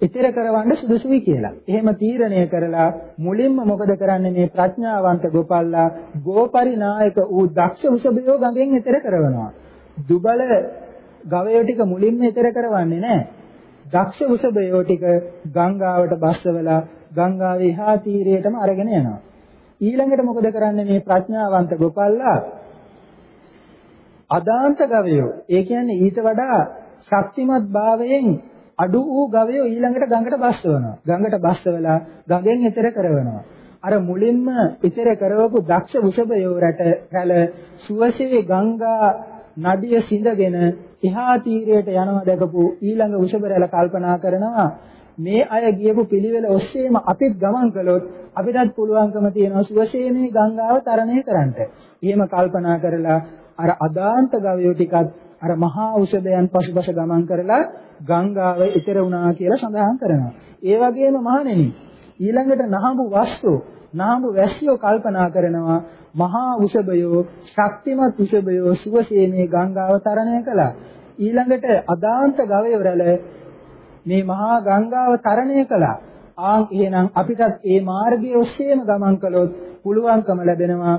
S1: ඉතර කරවන්න සුදුසුයි කියලා. එහෙම තීරණය කරලා මුලින්ම මොකද කරන්නේ මේ ප්‍රඥාවන්ත ගෝපල්ලා ගෝපරිනායක වූ දක්ෂ උසබයෝ ගඟෙන් ඉතර කරවනවා. දුබල ගවයෝ ටික මුලින්ම ඈතර කරවන්නේ නැහැ. දක්ෂ උසබයෝ ටික ගංගාවට බස්සවලා ගංගාවේ එහා තීරයටම අරගෙන යනවා. ඊළඟට මොකද කරන්නේ මේ ප්‍රඥාවන්ත ගෝපල්ලා? අදාන්ත ගවයෝ. ඒ කියන්නේ ඊට වඩා ශක්තිමත් භාවයෙන් අඩු වූ ගවයෝ ඊළඟට ගඟට බස්සවනවා. ගඟට බස්සවලා ගඟෙන් ඈතර කරවනවා. අර මුලින්ම ඈතර කරවපු දක්ෂ වෘෂභයෝ රට රැළ සුවසේ ගංගා නදිය සිඳගෙන එහා තීරයට යනවා දැකපු ඊළඟ උෂබරල කල්පනා කරනවා මේ අය ගියපු පිළිවෙල ඔස්සේම අපිත් ගමන් කළොත් අපිටත් පුළුවන්කම තියෙනවා සුවසේ මේ ගංගාව තරණය කරන්නට. එහෙම කල්පනා කරලා අර අදාන්ත ගවයෝ ටිකත් අර මහා උෂබයන් පසුපස ගමන් කරලා ගංගාව ඉතර වුණා කියලා සඳහන් කරනවා. ඒ වගේම මහණෙනි ඊළඟට නහඹු වස්තු නහඹු වැස්සියෝ කල්පනා කරනවා මහා උෂබයෝ ශක්තිමත් උෂබයෝ සුවසේ මේ ගංගාව තරණය කළා. ඊළඟට අදාන්ත ගවය රැළ මේ මහා ගංගාව තරණය කළා. ආන් එහෙනම් අපිටත් මේ මාර්ගයේ ඔස්සේම ගමන් කළොත් පුළුවන්කම ලැබෙනවා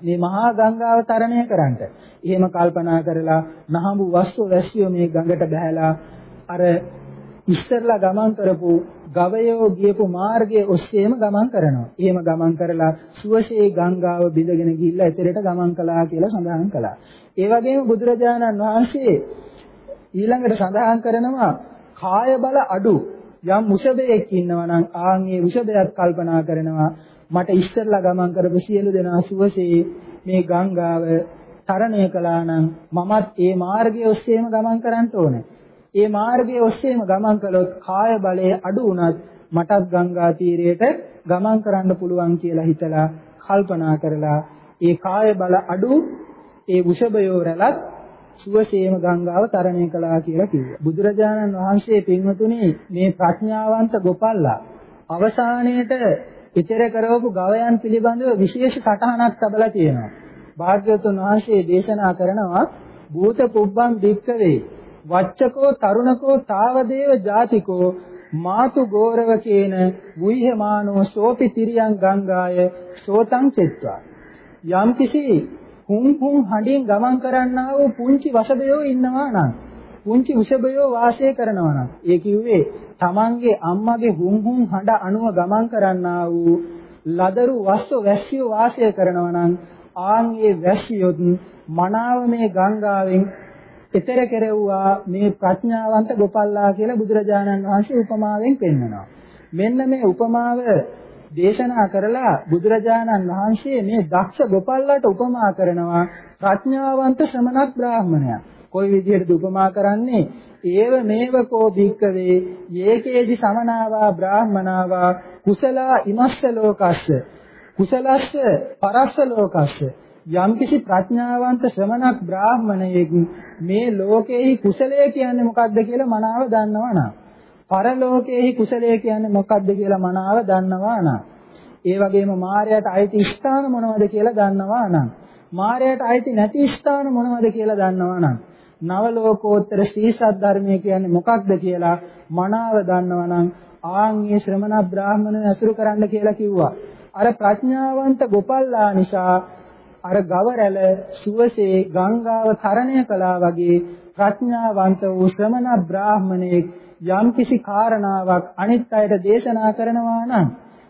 S1: මේ මහා ගංගාව තරණය කරන්නට. එහෙම කල්පනා කරලා නහඹු වස්තු වැස්සියෝ මේ ගඟට බහැලා අර ඉස්සරලා ගමන් කරපු ගවයෝ ගියපු මාර්ගයේ ඔස්සේම ගමන් කරනවා. එහෙම ගමන් කරලා සුවසේ ගංගාව බිඳගෙන ගිහිල්ලා එතරට ගමන් කළා කියලා සඳහන් කළා. ඒ වගේම බුදුරජාණන් වහන්සේ ඊළඟට සඳහන් කරනවා කාය බල අඩු යම් මුෂබයෙක් ඉන්නවා නම් ආන් ඒ මුෂබයත් කල්පනා කරනවා මට ඉස්සෙල්ලා ගමන් කරපු සියලු දෙනා සුවසේ මේ ගංගාව තරණය කළා නම් මමත් ඒ මාර්ගයේ ඔස්සේම ගමන් කරන්න ඕනේ. ඒ මාර්ගයේ ඔස්සේම ගමන් කළොත් කාය බලය අඩු වුණත් මටත් ගංගා තීරයට ගමන් කරන්න පුළුවන් කියලා හිතලා කල්පනා කරලා ඒ කාය බල අඩු ඒ වෘෂභයෝ රැළත් සුවසේම ගංගාව තරණය කළා කියලා කිව්වා. බුදුරජාණන් වහන්සේ පින්වතුනි මේ ප්‍රඥාවන්ත ගොපල්ලා අවසානයේට ඉතර කරවපු ගවයන් පිළිබඳව විශේෂ සටහනක් තබලා තියෙනවා. භාග්‍යවතුන් වහන්සේ දේශනා කරනවා භූත පුබ්බං භික්කවේ වච්චකෝ තරුණකෝ තාවදේව ජාතිකෝ මාතු ගෝරව කේන වුයිහමානෝ සෝපි තිරියං ගංගාය සෝතං චෙත්වා. යම්කිසි හුම් හුම් හඬින් ගමන් කරන්නා වූ පුංචි වසබයෝ ඉන්නවා නම් පුංචි උෂබයෝ වාසය කරනවා නම් ඒ කිව්වේ තමන්ගේ අම්මගේ හුම් හුම් හඬ අනුව ගමන් කරන්නා වූ ලදරු වස්ස වැස්සියෝ වාසය කරනවා නම් ආන් ඒ වැස්සියොත් මනාව මේ ගංගාවෙන් ඊතර කෙරෙව්වා මේ ප්‍රඥාවන්ත ගොපල්ලා කියලා බුදුරජාණන් වහන්සේ උපමාවෙන් පෙන්වනවා. මෙන්න මේ උපමාව දේශනා කරලා බුදුරජාණන් වහන්සේ මේ දක්ෂ ගොපල්ලාට උපමා කරනවා ප්‍රඥාවන්ත ශ්‍රමණක් බ්‍රාහ්මණයා. කොයි විදිහටද උපමා කරන්නේ? ඒව මේවකෝ භික්කවේ යේකේජි සමනාවා බ්‍රාහ්මනාවා කුසලා ඉමස්ස ලෝකස්ස කුසලස්ස පරස්ස ලෝකස්ස යම්කිසි ප්‍රඥාවන්ත ශ්‍රමණක් බ්‍රාහ්මණයෙක් මේ ලෝකේහි කුසලය කියන්නේ මොකක්ද කියලා මනාව දන්නවා නම් පරලෝකේහි කුසලය කියන්නේ මොකක්ද කියලා මනාව දන්නවා නම් ඒ වගේම මායයට අයිති ස්ථාන මොනවද කියලා දන්නවා නම් මායයට අයිති නැති ස්ථාන මොනවද කියලා දන්නවා නම් නව ලෝකෝත්තර ශ්‍රී සද්ධර්මය කියන්නේ මොකක්ද කියලා මනාව දන්නවා නම් ආන්ගේ ශ්‍රමණ බ්‍රාහ්මණය ඇසුරු කරන්න කියලා කිව්වා. අර ප්‍රඥාවන්ත ගොපල්ලා නිසා අර ගවරැල සුවසේ ගංගාව තරණය කළා වගේ ප්‍රඥාවන්ත වූ ශ්‍රමණ බ්‍රාහ්මණයෙක් යම්කිසි කාරණාවක් අනිත් අයට දේශනා කරනවා නම්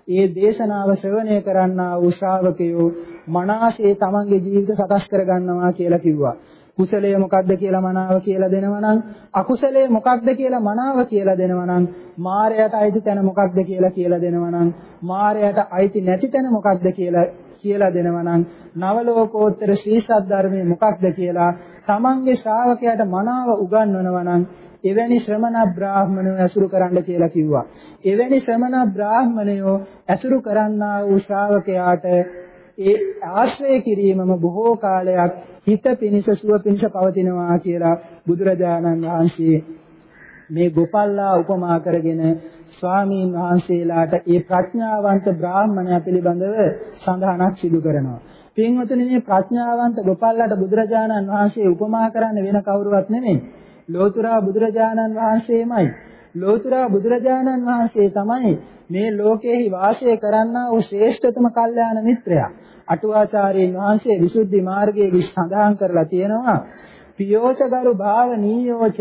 S1: ඒ දේශනාව ශ්‍රවණය කරන්නා වූ ශ්‍රාවකයෝ මනසේ තමන්ගේ ජීවිත සකස් කරගන්නවා කියලා කිව්වා. කුසලය මොකක්ද කියලා මනාව කියලා දෙනවා නම් අකුසලය මොකක්ද කියලා මනාව කියලා දෙනවා නම් මායයට අයිති තැන මොකක්ද කියලා කියලා දෙනවා නම් මායයට අයිති නැති තැන මොකක්ද කියලා කියලා දෙනවා නම් නවලෝකෝත්තර ශ්‍රී සද්ධර්මයේ මොකක්ද කියලා තමන්ගේ ශ්‍රාවකයාට මනාව උගන්වනවා නම් එවැනි ශ්‍රමණ බ්‍රාහ්මණයෝ ඇසුරු කරන්න කියලා කිව්වා. එවැනි ශ්‍රමණ බ්‍රාහ්මණයෝ ඇසුරු කරන්නා වූ ශ්‍රාවකයාට ඒ ආශ්‍රය කිරීමම බොහෝ කාලයක් හිත පිනිස සුව පිනිස පවතිනවා කියලා බුදුරජාණන් වහන්සේ මේ ගෝපල්ලා උපමා කරගෙන ස්වාමීන් වහන්සේලාට ඒ ප්‍රඥාවන්ත බ්‍රාහ්මණයා පිළිබඳව සඳහනක් සිදු කරනවා. පින්වතුනි මේ ප්‍රඥාවන්ත ගෝපල්ලාට බුදුරජාණන් වහන්සේ උපමා කරන්නේ වෙන කවුරුවත් නෙමෙයි. ලෝතුරා බුදුරජාණන් වහන්සේමයි. ලෝතුරා බුදුරජාණන් වහන්සේ තමයි මේ ලෝකෙහි වාසය කරන්නා වූ ශ්‍රේෂ්ඨතම කල්යාණ මිත්‍රයා. අටුවාචාර්යයන් වහන්සේ විසුද්ධි මාර්ගයේ සඳහන් කරලා තියෙනවා පියෝචගරු භාවනීයෝච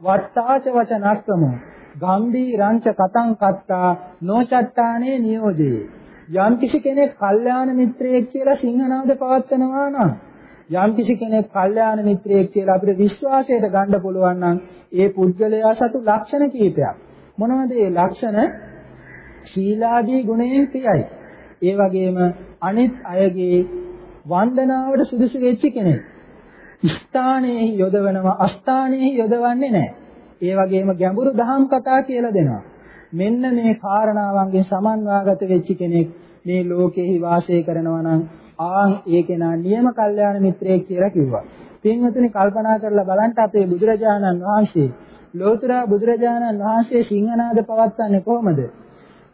S1: වට්ටාච වචනක්කමෝ ගම්බීරංච කතං කත්තා නොචට්ටානේ නියෝජේ. යම් කිසි කෙනෙක් කල්යාණ මිත්‍රයෙක් කියලා සිංහනාද පවත්නවා නම් යම් කිසි කෙනෙක් කල්යාණ මිත්‍රයෙක් කියලා අපිට විශ්වාසයට ගන්න පුළුවන් නම් ඒ පුද්ගලයා සතු ලක්ෂණ කීපයක්. මොනවද ඒ ලක්ෂණ? ශීලාදී ගුණයෙන් ප්‍රියයි. ඒ වගේම අනිත් අයගේ වන්දනාවට සුදුසු වෙච්ච කෙනෙක්. ස්ථානයේ යොදවනවා අස්ථානයේ යොදවන්නේ නැහැ ඒ වගේම ගැඹුරු දහම් කතා කියලා දෙනවා. මෙන්න මේ කාරණාවන්ගෙන් සමන්වාගත වෙච්ච කෙනෙක් මේ ලෝකෙහි වාසය කරනවා නම් ආන් ඒ කෙනා නියම කල්යාණ මිත්‍රයෙක් කියලා කිව්වා. පින්වතුනි කල්පනා කරලා බලන්න අපේ බුදුරජාණන් වහන්සේ ලෝතර බුදුරජාණන් වහන්සේ සිංහනාද පවත්වන්නේ කොහොමද?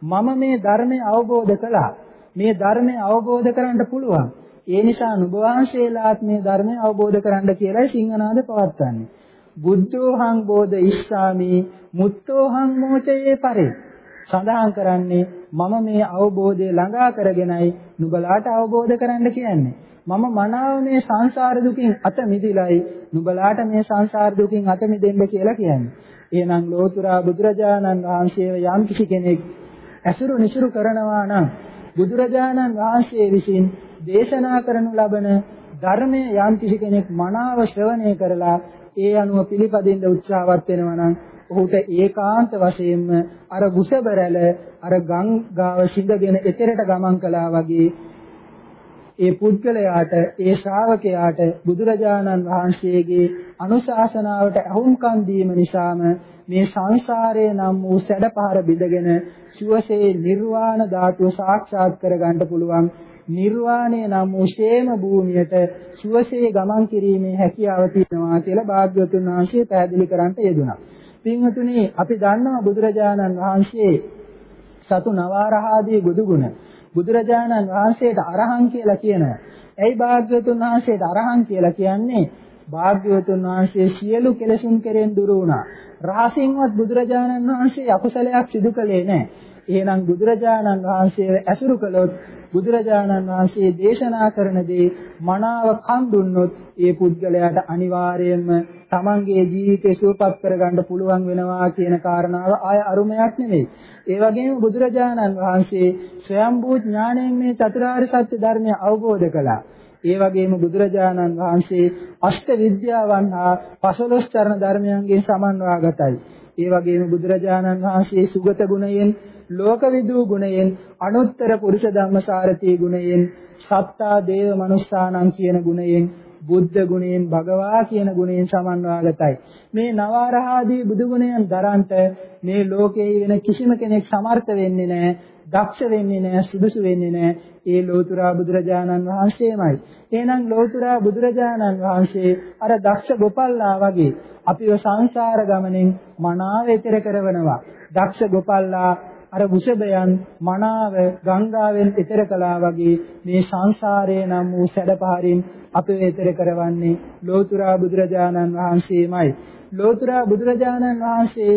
S1: මම මේ ධර්මය අවබෝධ කළා. මේ ධර්මය අවබෝධ කරගන්න පුළුවන්. ඒ නිසා නුඹ වහන්සේලාත් මේ ධර්මය අවබෝධ කරගන්න කියලායි සිංහනාද පවත්වන්නේ. බුද්ධෝහං බෝධ ඉස්සාමි මුත්තෝහං මෝචයේ පරේ. සඳහන් කරන්නේ මම මේ අවබෝධය ළඟා කරගෙනයි නුඹලාට අවබෝධ කරන්න කියන්නේ. මම මනාව මේ සංසාර දුකින් අත මිදිලයි නුඹලාට මේ සංසාර දුකින් අත මිදෙන්න කියලා කියන්නේ. එහෙනම් ලෝතුරා බුදුරජාණන් වහන්සේව යම් කිසි කෙනෙක් ඇසුරු නිසුරු කරනවා නම් බුදුරජාණන් වහන්සේ විසින් දේශනා කරනු ලබන ධර්මයේ යම් කිසි කෙනෙක් මනාව ශ්‍රවණය කරලා ඒ අනුව පිළිපදින්න උත්සාහවත් වෙනවා නම් ඔහුට ඒකාන්ත වශයෙන්ම අර බුසබරැළ අර ගංගාව සිඳගෙන එතරට ගමන් කළා වගේ ඒ පුද්ගලයාට ඒ ශ්‍රාවකයාට බුදුරජාණන් වහන්සේගේ අනුශාසනාවට අහුම්කම් දීම නිසාම මේ සංසාරයේ නම් වූ සැඩපහර බිඳගෙන සුවසේ නිර්වාණ ධාතුව සාක්ෂාත් කරගන්න පුළුවන්. නිර්වාණය නම් වූ ෂේම භූමියට සුවසේ ගමන් කිරීමේ හැකියාව තියෙනවා කියලා භාග්‍යවතුන් වහන්සේ පැහැදිලි කරන්නට යෙදුණා. පින්වතුනි අපි දන්නවා බුදුරජාණන් වහන්සේ සතු නවාරහාදී බුදුගුණ බුදුරජාණන් වහන්සේට අරහං කියලා කියනවා. ඇයි භාග්‍යවතුන් වහන්සේට අරහං කියලා කියන්නේ? භාග්‍යවතුන් වහන්සේ සියලු කෙලෙසුන් කෙරෙන් දුරු වුණා. රහසින්වත් බුදුරජාණන් වහන්සේ අකුසලයක් සිදු කළේ නැහැ. එහෙනම් බුදුරජාණන් වහන්සේ ඇසුරු කළොත් බුදුරජාණන් වහන්සේ දේශනා කරන දේ මනාව කන් දුන්නොත් ඒ පුද්ගලයාට අනිවාර්යයෙන්ම තමන්ගේ ජීවිතය සුවපත් කරගන්න පුළුවන් වෙනවා කියන කාරණාව ආය අරුමයක් නෙවෙයි. ඒ වගේම බුදුරජාණන් වහන්සේ ස්වයම්බූ ඥාණයෙන් මේ චතුරාර්ය සත්‍ය ධර්මය අවබෝධ කළා. ඒ වගේම බුදුරජාණන් වහන්සේ අෂ්ට විද්‍යාවන් හා පසළොස් චරණ ධර්මයන්ගෙන් සමන්වාගතයි. ඒ වගේම බුදුරජාණන් වහන්සේ සුගත ගුණයෙන් ලෝකවිදූ ගුණයෙන් අනුත්තර පුරුෂ ධම්මසාරතී ගුණයෙන් සත්තා දේව මනුස්සානං කියන ගුණයෙන් බුද්ධ ගුණයෙන් භගවා කියන ගුණයෙන් සමන්වාගතයි. මේ නවාරහාදී බුදු ගුණයන් දරන්ට මේ ලෝකයේ වෙන කිසිම කෙනෙක් සමර්ථ වෙන්නේ නැහැ දක්ෂ වෙන්නේ නැහැ සුදුසු වෙන්නේ නැහැ. ඒ ලෝතුරා බුදුරජාණන් වහන්සේමයි. එහෙනම් ලෝතුරා බුදුරජාණන් වහන්සේ අර දක්ෂ ගොපල්ලා වගේ අපිව සංසාර ගමනෙන් මනාව එතර කරවනවා. දක්ෂ ගොපල්ලා අර වෘෂභයන් මනාව ගංගාවෙන් එතර කළා වගේ මේ සංසාරයේ නම් වූ සැඩපහරින් අපේ එතර කරවන්නේ ලෝතුරා බුදුරජාණන් වහන්සේමයි. ලෝතුරා බුදුරජාණන් වහන්සේ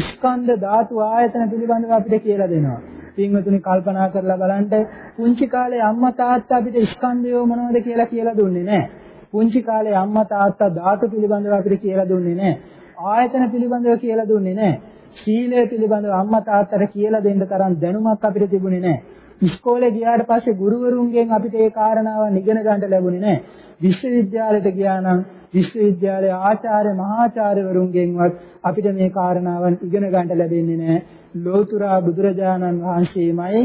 S1: ස්කන්ධ ධාතු ආයතන පිළිබඳව අපිට කියලා දෙනවා. පින්වතුනි කල්පනා කරලා බලන්න පුංචි කාලේ අම්මා තාත්තා අපිට ස්කන්ධය මොනවද කියලා කියලා දුන්නේ නැහැ. පුංචි කාලේ අම්මා තාත්තා ධාතු පිළිබඳව අපිට කියලා දුන්නේ නැහැ. ආයතන පිළිබඳව කියලා දුන්නේ නැහැ. සීලය පිළිබඳව අම්මා තාත්තට කියලා දෙන්න තරම් දැනුමක් අපිට තිබුණේ නැහැ. ඉස්කෝලේ ගියාට පස්සේ ගුරුවරුන්ගෙන් අපිට ඒ කාරණාවන් ඉගෙන ගන්න ලැබුණේ නැහැ. විශ්වවිද්‍යාලයට ගියා නම් විශ්වවිද්‍යාලයේ ආචාර්ය මහාචාර්යවරුන්ගෙන්වත් අපිට මේ කාරණාවන් ඉගෙන ගන්න ලැබෙන්නේ නැහැ. ලෝතුරා බුදුරජාණන් වහන්සේමයි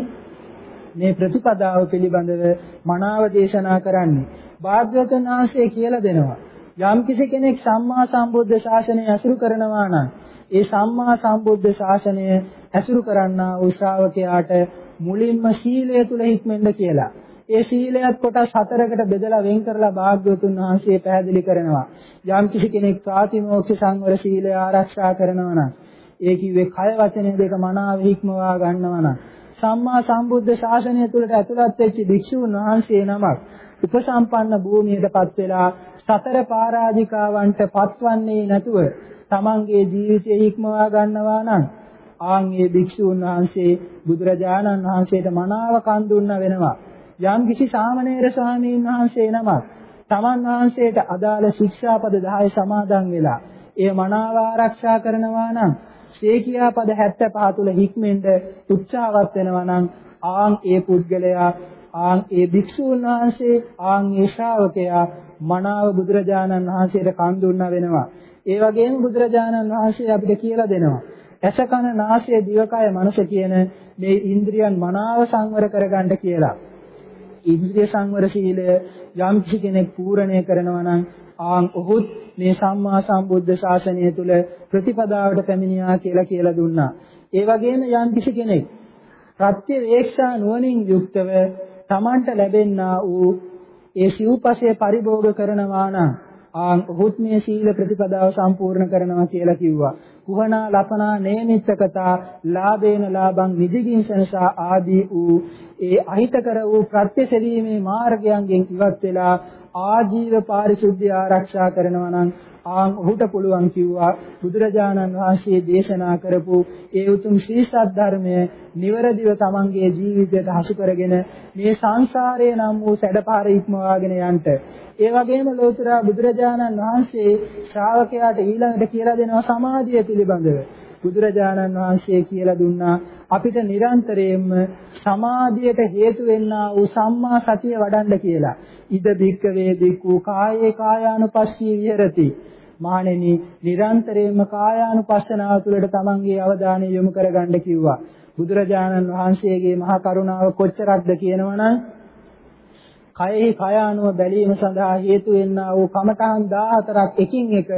S1: මේ ප්‍රතිපදාව පිළිබඳව මනාව දේශනා කරන්නේ. භාග්‍යවතුන් වහන්සේ කියලා දෙනවා. යම් කිසි කෙනෙක් සම්මා සම්බුද්ධ ශාසනය අසුරු කරනවා නම් ඒ සම්මා සම්බුද්ධ ශාසනය ඇසුරු කරන්නා වූ ශ්‍රාවකයාට මුලින්ම සීලය තුල හික්මෙන්න කියලා. ඒ සීලයත් කොටස් හතරකට බෙදලා වෙන් කරලා භාග්‍යවතුන් වහන්සේ පැහැදිලි කරනවා. යම් කිසි කෙනෙක් ප්‍රාතිමෝක්ෂ සංවර සීලය ආරක්ෂා කරනවා නම් ඒ කිව්වේ කය වචනේ දෙක මනාව හික්මවා ගන්නවා නම් සම්මා සම්බුද්ධ ශාසනය තුළට ඇතුළත් වෙච්ච භික්ෂුන් වහන්සේ නමක් උපසම්පන්න භූමියටපත් වෙලා සතර පරාජිකාවන්ට පත්වන්නේ නැතුව තමන්ගේ ජීවිතය ඉක්මවා ගන්නවා නම් ආන් මේ භික්ෂුන් වහන්සේ බුදුරජාණන් වහන්සේට මනාව කන් දුන්න වෙනවා. යම් කිසි සාමණේර ස්වාමීන් වහන්සේ නමක් තමන් වහන්සේට අදාළ ශික්ෂාපද 10 සමාදන් වෙලා එය මනාව ආරක්ෂා කරනවා නම් ශේකියා පද 75 තුල හික්මෙන්ද උත්සාහවත් වෙනවා නම් ආන් ඒ පුද්ගලයා ආන් ඒ භික්ෂුන් වහන්සේ ආන් ඒ ශ්‍රාවකයා මනාව බුදුරජාණන් වහන්සේට කන් දුන්න වෙනවා. ඒ වගේම බුදුරජාණන් වහන්සේ අපිට කියලා දෙනවා. ඇස කන නාසය දිවකය මනස කියන මේ ඉන්ද්‍රියන් මනාව සංවර කරගන්න කියලා. ඉන්ද්‍රිය සංවර සීලය යම් කෙනෙක් පූර්ණණය කරනවා නම් ආන් ඔහුත් මේ සම්මා සම්බුද්ධ ශාසනය තුල ප්‍රතිපදාවට පැමිණියා කියලා කියලා දුන්නා. ඒ වගේම යම් කෙනෙක් ප්‍රත්‍යවේක්ෂා නුවණින් යුක්තව තමන්ට ලැබෙන්නා වූ ඒ සිව්පසය පරිභෝග කරනවා නම් ආන් ඔහුත් මේ සීල ප්‍රතිපදාව සම්පූර්ණ කරනවා කියලා කිව්වා. කුහනා ලපනා නේමිත්තකතා ලාභේන ලාභං නිදිගින්සනසා ආදී වූ ඒ අහිතකර වූ ප්‍රත්‍යසෙවීමේ මාර්ගයන්ගෙන් ඉවත් වෙලා ආජීව පාරිශුද්ධිය ආරක්ෂා කරනවා නම් ආන් ඔහුට පුළුවන් කිව්වා බුදුරජාණන් වහන්සේ දේශනා කරපු ඒ උතුම් ශ්‍රී සද්ධර්මය නිවරදිව තමන්ගේ ජීවිතයට හසු කරගෙන මේ සංසාරයේ නම් වූ සැඩපාර ඉක්මවාගෙන යන්න. ඒ වගේම ලෝතර බුදුරජාණන් වහන්සේ ශ්‍රාවකයාට ඊළඟට කියලා දෙනවා සමාධිය පිළිබඳව. බුදුරජාණන් වහන්සේ කියලා දුන්නා අපිට නිරන්තරයෙන්ම සමාධියට හේතු වෙන්නා වූ සම්මා සතිය වඩන්න කියලා. ඉද බික්කවේ බික්කු කායේ කායානුපස්සී විහෙරති. මහණෙනි නිරන්තරයෙන්ම කායානුපස්සනාව තුළට තමන්ගේ අවධානය යොමු කරගන්න කිව්වා. බුදුරජාණන් වහන්සේගේ මහා කරුණාව කොච්චරක්ද කියනවනම් කයෙහි කය අනුව බැලීම සඳහා හේතු වෙන්නා වූ කමඨාන් 14ක් එකින් එක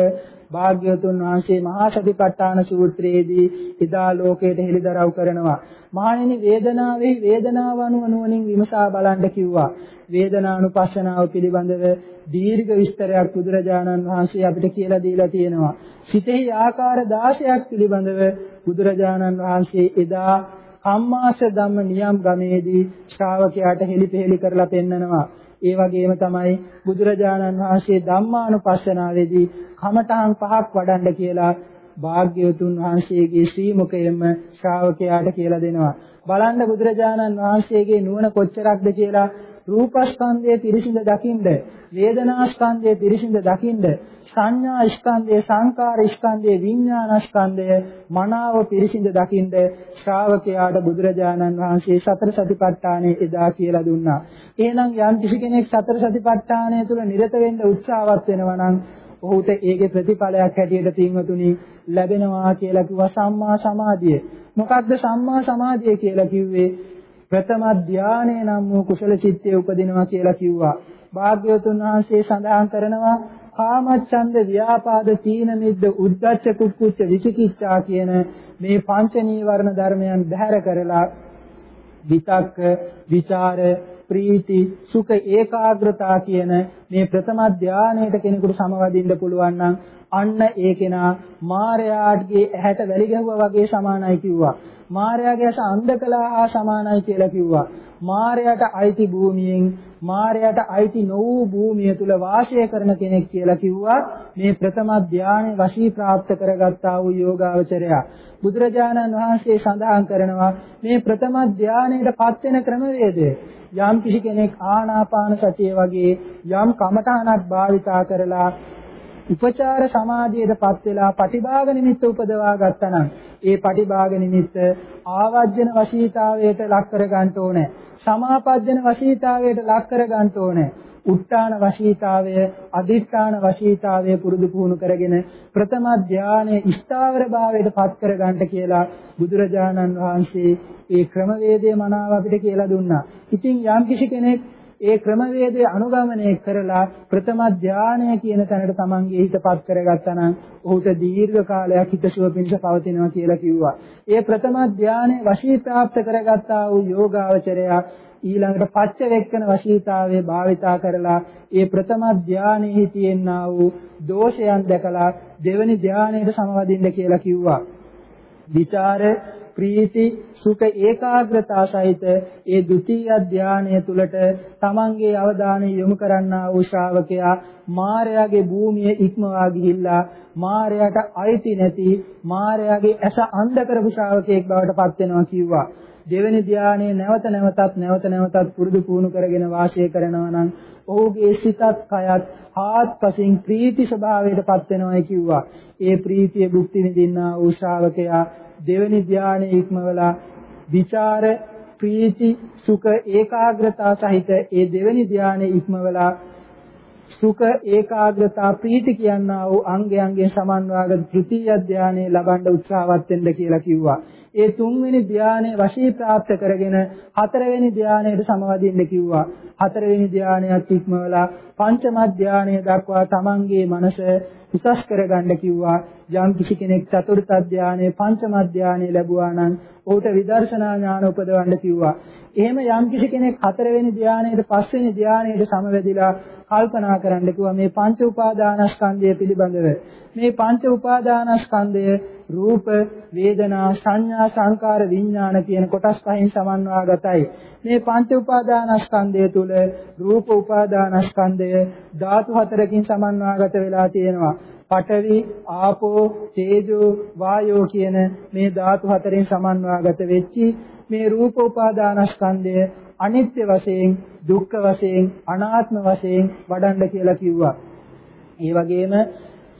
S1: භාග්‍යවතුන් වහන්සේ මහා සතිපට්ඨාන සූත්‍රයේදී එදා ලෝකයට හෙළිදරව් කරනවා. මහණෙනි වේදනාවේ වේදනාව අනුව නුවණින් විමසා බලන්න කිව්වා. වේදනානුපස්සනාව පිළිබඳව දීර්ඝ විස්තරයක් බුදුරජාණන් වහන්සේ අපිට කියලා දීලා තියෙනවා. සිතෙහි ආකාර 16ක් පිළිබඳව බුදුරජාණන් වහන්සේ එදා කම්මාස ධම්ම නියම් ගමේදී ශ්‍රාවකයාට හෙලිපෙහෙලි කරලා පෙන්නනවා. ඒ වගේම තමයි බුදුරජාණන් වහන්සේ ධම්මානුපස්සනාවේදී කමඨහන් පහක් වඩන්න කියලා භාග්‍යවතුන් වහන්සේගේ ශ්‍රී මුඛයෙන්ම ශ්‍රාවකයාට කියලා දෙනවා. බලන්න බුදුරජාණන් වහන්සේගේ නුවණ කොච්චරක්ද කියලා රූපස්කන්ධයේ පිරිසිඳ දකින්ද වේදනාස්කන්ධයේ පිරිසිඳ දකින්ද සංඥා ස්කන්ධයේ සංකාර ස්කන්ධයේ විඥාන ස්කන්ධය මනාව පිරිසිඳ දකින්ද ශ්‍රාවකයාට බුදුරජාණන් වහන්සේ සතර සතිපට්ඨානය එදා කියලා දුන්නා. එහෙනම් යම් කිසි කෙනෙක් සතර සතිපට්ඨානය තුළ නිරත වෙන්න උත්සාහවත් වෙනවා නම් ඔහුට ඒකේ ප්‍රතිඵලයක් හැටියට තින්වතුනි ලැබෙනවා කියලා කිව්වා සම්මා සමාධිය. මොකක්ද සම්මා සමාධිය කියලා කිව්වේ? ප්‍රථම ධානය නම් වූ කුසල චිත්තය උපදිනවා කියලා කිව්වා. භාග්‍යවතුන් වහන්සේ සඳහන් කරනවා කාමච්ඡන්ද ව්‍යාපාද තීන මිද්ද උද්ධච්ච කුක්කුච්ච විචිකිච්ඡා කියන මේ පංච නීවරණ ධර්මයන් බැහැර කරලා විතක්ක විචාර ප්‍රීති සුඛ ඒකාග්‍රතා කියන මේ ප්‍රථම ධානයේට කෙනෙකුට සමවදින්න පුළුවන් නම් අන්න ඒ කෙනා මාර්යාගේ ඇහැට වැලි ගැහුවා වගේ සමානයි කිව්වා. මාර්යාගේ ඇස අන්ධ කළා හා සමානයි කියලා කිව්වා. මාර්යාට අයිති භූමියෙන් මාර්යාට අයිති නො වූ භූමිය තුල වාසය කරන කෙනෙක් කියලා කිව්වා. මේ ප්‍රථම ධානයේ වශී ප්‍රාප්ත කරගත්තා වූ යෝගාවචරයා. බුදුරජාණන් වහන්සේ සඳහන් කරනවා මේ ප්‍රථම ධානයේට පත් වෙන ක්‍රමවේදය. යම් කිසි කෙනෙක් ආනාපාන සතිය වගේ යම් කමඨහනක් භාවිතා කරලා උපචාර සමාධියටපත් වෙලා පටිභාග නිමිත්ත උපදවා ගත්තනම් ඒ පටිභාග නිමිත්ත ආවර්ජන වශීතාවයට ලක් කර ගන්න ඕනේ. සමාපජ්ජන වශීතාවයට ලක් කර ගන්න ඕනේ. උත්තාන වශීතාවය, අදිත්තාන වශීතාවය පුරුදු පුහුණු කරගෙන ප්‍රථම ධානයේ ස්ථාවර භාවයට පත් කර ගන්නට කියලා බුදුරජාණන් වහන්සේ ඒ ක්‍රමවේදය මනාව අපිට කියලා දුන්නා. ඉතින් යම් කිසි කෙනෙක් ඒ ක්‍රමවේදය අනුගමනය කරලා ප්‍රථම ධානය කියන තැනට තමන්ගේ හිතපත් කරගත්තා නම් ඔහුට දීර්ඝ කාලයක් හිතසුව පිණිස පවතිනවා කියලා කිව්වා. ඒ ප්‍රථම ධානය වශී ප්‍රාප්ත කරගත්තා වූ යෝගාවචරයා ඊළඟට පච්ච වෙක්කන වශීතාවයේ භාවිතා කරලා ඒ ප්‍රථම ධානයේ තියෙනා වූ දෝෂයන් දැකලා දෙවනි ධානයට සමවදින්න කියලා කිව්වා. විචාර ප්‍රීති සුඛ ඒකාග්‍රතාව සහිත ඒ ဒုတိ ය ධානය තුලට තමන්ගේ අවධානය යොමු කරන්නා වූ ශ්‍රාවකයා මායාවේ භූමිය ඉක්මවා ගිහිල්ලා මායාට අයිති නැති මායාගේ ඇස අන්ධ කරපු ශ්‍රාවකයෙක් බවට පත් වෙනවා කිව්වා දෙවෙනි ධානයේ නැවත නැවතත් නැවත නැවතත් පුරුදු පුහුණු කරගෙන වාසය කරනවා නම් ඔහුගේ සිතත් කයත් ආත්පසින් ප්‍රීති ස්වභාවයට පත් වෙනවායි කිව්වා. ඒ ප්‍රීතිය භුක්ති විඳින්නා වූ ශ්‍රාවකයා දෙවෙනි ධානයේ ඉක්මවලා විචාර ප්‍රීති සුඛ ඒකාග්‍රතාව සහිත ඒ දෙවෙනි ධානයේ ඉක්මවලා සුඛ ඒකාග්‍රතාව ප්‍රීති කියනා වූ අංගයන්ගෙන් සමන්වාගත් ත්‍ෘතිය ධානයේ ලබන්න උත්සාහවත් වෙන්න කියලා කිව්වා. ඒ තුන්වෙනි ධානයේ වශී ප්‍රාප්ත කරගෙන හතරවෙනි ධානයට සමවදින්න කිව්වා. හතරවෙනි ධානයත් ඉක්මවලා පංචම ධානය දක්වා තමන්ගේ මනස උසස් කරගන්න කිව්වා. යම් කිසි කෙනෙක් චතුර්ථ ධානයේ පංචම ධානයේ ලැබුවා නම් ඔහුට විදර්ශනා ඥාන උපදවන්න කිව්වා. එහෙම යම් කිසි කෙනෙක් හතරවෙනි ධානයේට පස්වෙනි ධානයේට සමවැදිලා කල්පනා කරන්න කිව්වා මේ පංච උපාදානස්කන්ධය පිළිබඳව. මේ පංච උපාදානස්කන්ධය රූප, වේදනා, සංඥා, සංකාර, විඥාන කියන කොටස් පහෙන් සමන්වාගතයි. මේ පංච උපාදානස්කන්ධය තුල රූප උපාදානස්කන්ධය ධාතු හතරකින් සමන්වාගත වෙලා තියෙනවා. පඨවි, ආපෝ, තේජෝ, වායෝ කියන මේ ධාතු හතරෙන් සමන්වාගත වෙච්චි මේ රූප උපාදානස්කන්ධය අනිත්‍ය වශයෙන්, දුක්ඛ වශයෙන්, අනාත්ම වශයෙන් වඩන්න කියලා කිව්වා. ඒ වගේම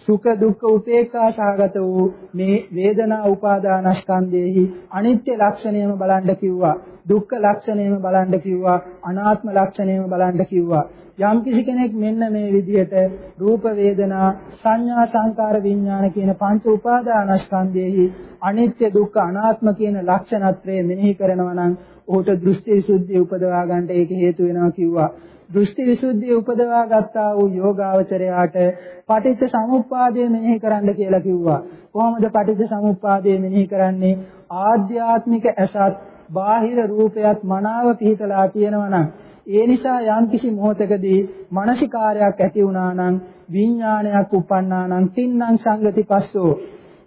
S1: සුඛ දුක්ඛ උපේක්ඛා සහගත වූ මේ වේදනා උපාදානස්කන්ධයේහි අනිත්‍ය ලක්ෂණයම බලන්න කිව්වා. දුක්ඛ ලක්ෂණයම බලන්න කිව්වා අනාත්ම ලක්ෂණයම බලන්න කිව්වා යම් කිසි කෙනෙක් මෙන්න මේ විදිහට රූප වේදනා සංඥා සංකාර විඥාන කියන පංච උපාදානස්කන්ධයෙහි අනිත්‍ය දුක්ඛ අනාත්ම කියන ලක්ෂණත්‍රය මෙනෙහි කරනවා නම් ඔහුට දෘෂ්ටි විසුද්ධිය උපදවා ගන්නට ඒක හේතු වෙනවා කිව්වා දෘෂ්ටි විසුද්ධිය උපදවා ගත්තා වූ යෝගාවචරයාට පටිච්ච සමුප්පාදය මෙනෙහි කරන්න කියලා කිව්වා. කොහොමද පටිච්ච සමුප්පාදය මෙනෙහි කරන්නේ? ආධ්‍යාත්මික ඇසත් බාහිර රූපයත් මනාව පිහිටලා තියෙනවා නම් ඒ නිසා යම්කිසි මොහතකදී මානසිකාරයක් ඇති වුණා නම් විඥානයක් උපන්නා නම් තින්නම් සංගති පස්සෝ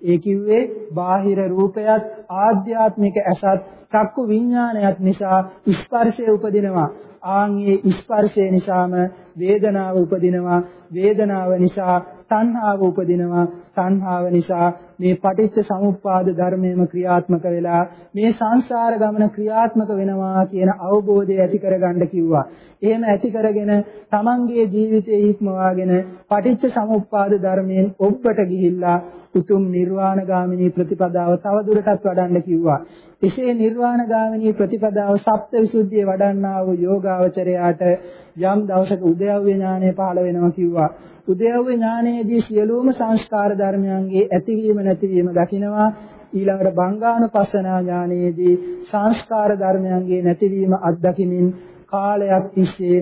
S1: ඒ කිව්වේ බාහිර රූපයත් ආධ්‍යාත්මික ඇසත් චක්කු විඥානයත් නිසා ස්පර්ශය උපදිනවා. ආන්ගේ ස්පර්ශය නිසාම වේදනාව උපදිනවා. වේදනාව නිසා තණ්හාව උපදිනවා. තණ්හාව නිසා මේ පටිච්ච සමුප්පාද ධර්මයේම ක්‍රියාත්මක වෙලා මේ සංසාර ගමන ක්‍රියාත්මක වෙනවා කියන අවබෝධය ඇති කරගන්න කිව්වා. එහෙම ඇති කරගෙන තමන්ගේ ජීවිතයේ ඉක්මවාගෙන පටිච්ච සමුප්පාද ධර්මයෙන් ඔබට ගිහිල්ලා උතුම් නිර්වාණගාමිනී ප්‍රතිපදාව තව දුරටත් වඩන්න කිව්වා. එසේ නිර්වාණගාමිනී ප්‍රතිපදාව සප්තවිසුද්ධිය වඩන්නා වූ යෝගාවචරයාට යම් දවසක උද්‍යව්‍ය ඥානය පහළ වෙනවා කිව්වා. උද්‍යව්‍ය ඥානයේදී සියලුම සංස්කාර ධර්මයන්ගේ ඇතිවීම නැතිවීම දකිනවා. ඊළඟට බංගානුපස්සනා ඥානයේදී සංස්කාර ධර්මයන්ගේ නැතිවීම අත්දකිමින් කාලයක් තිස්සේ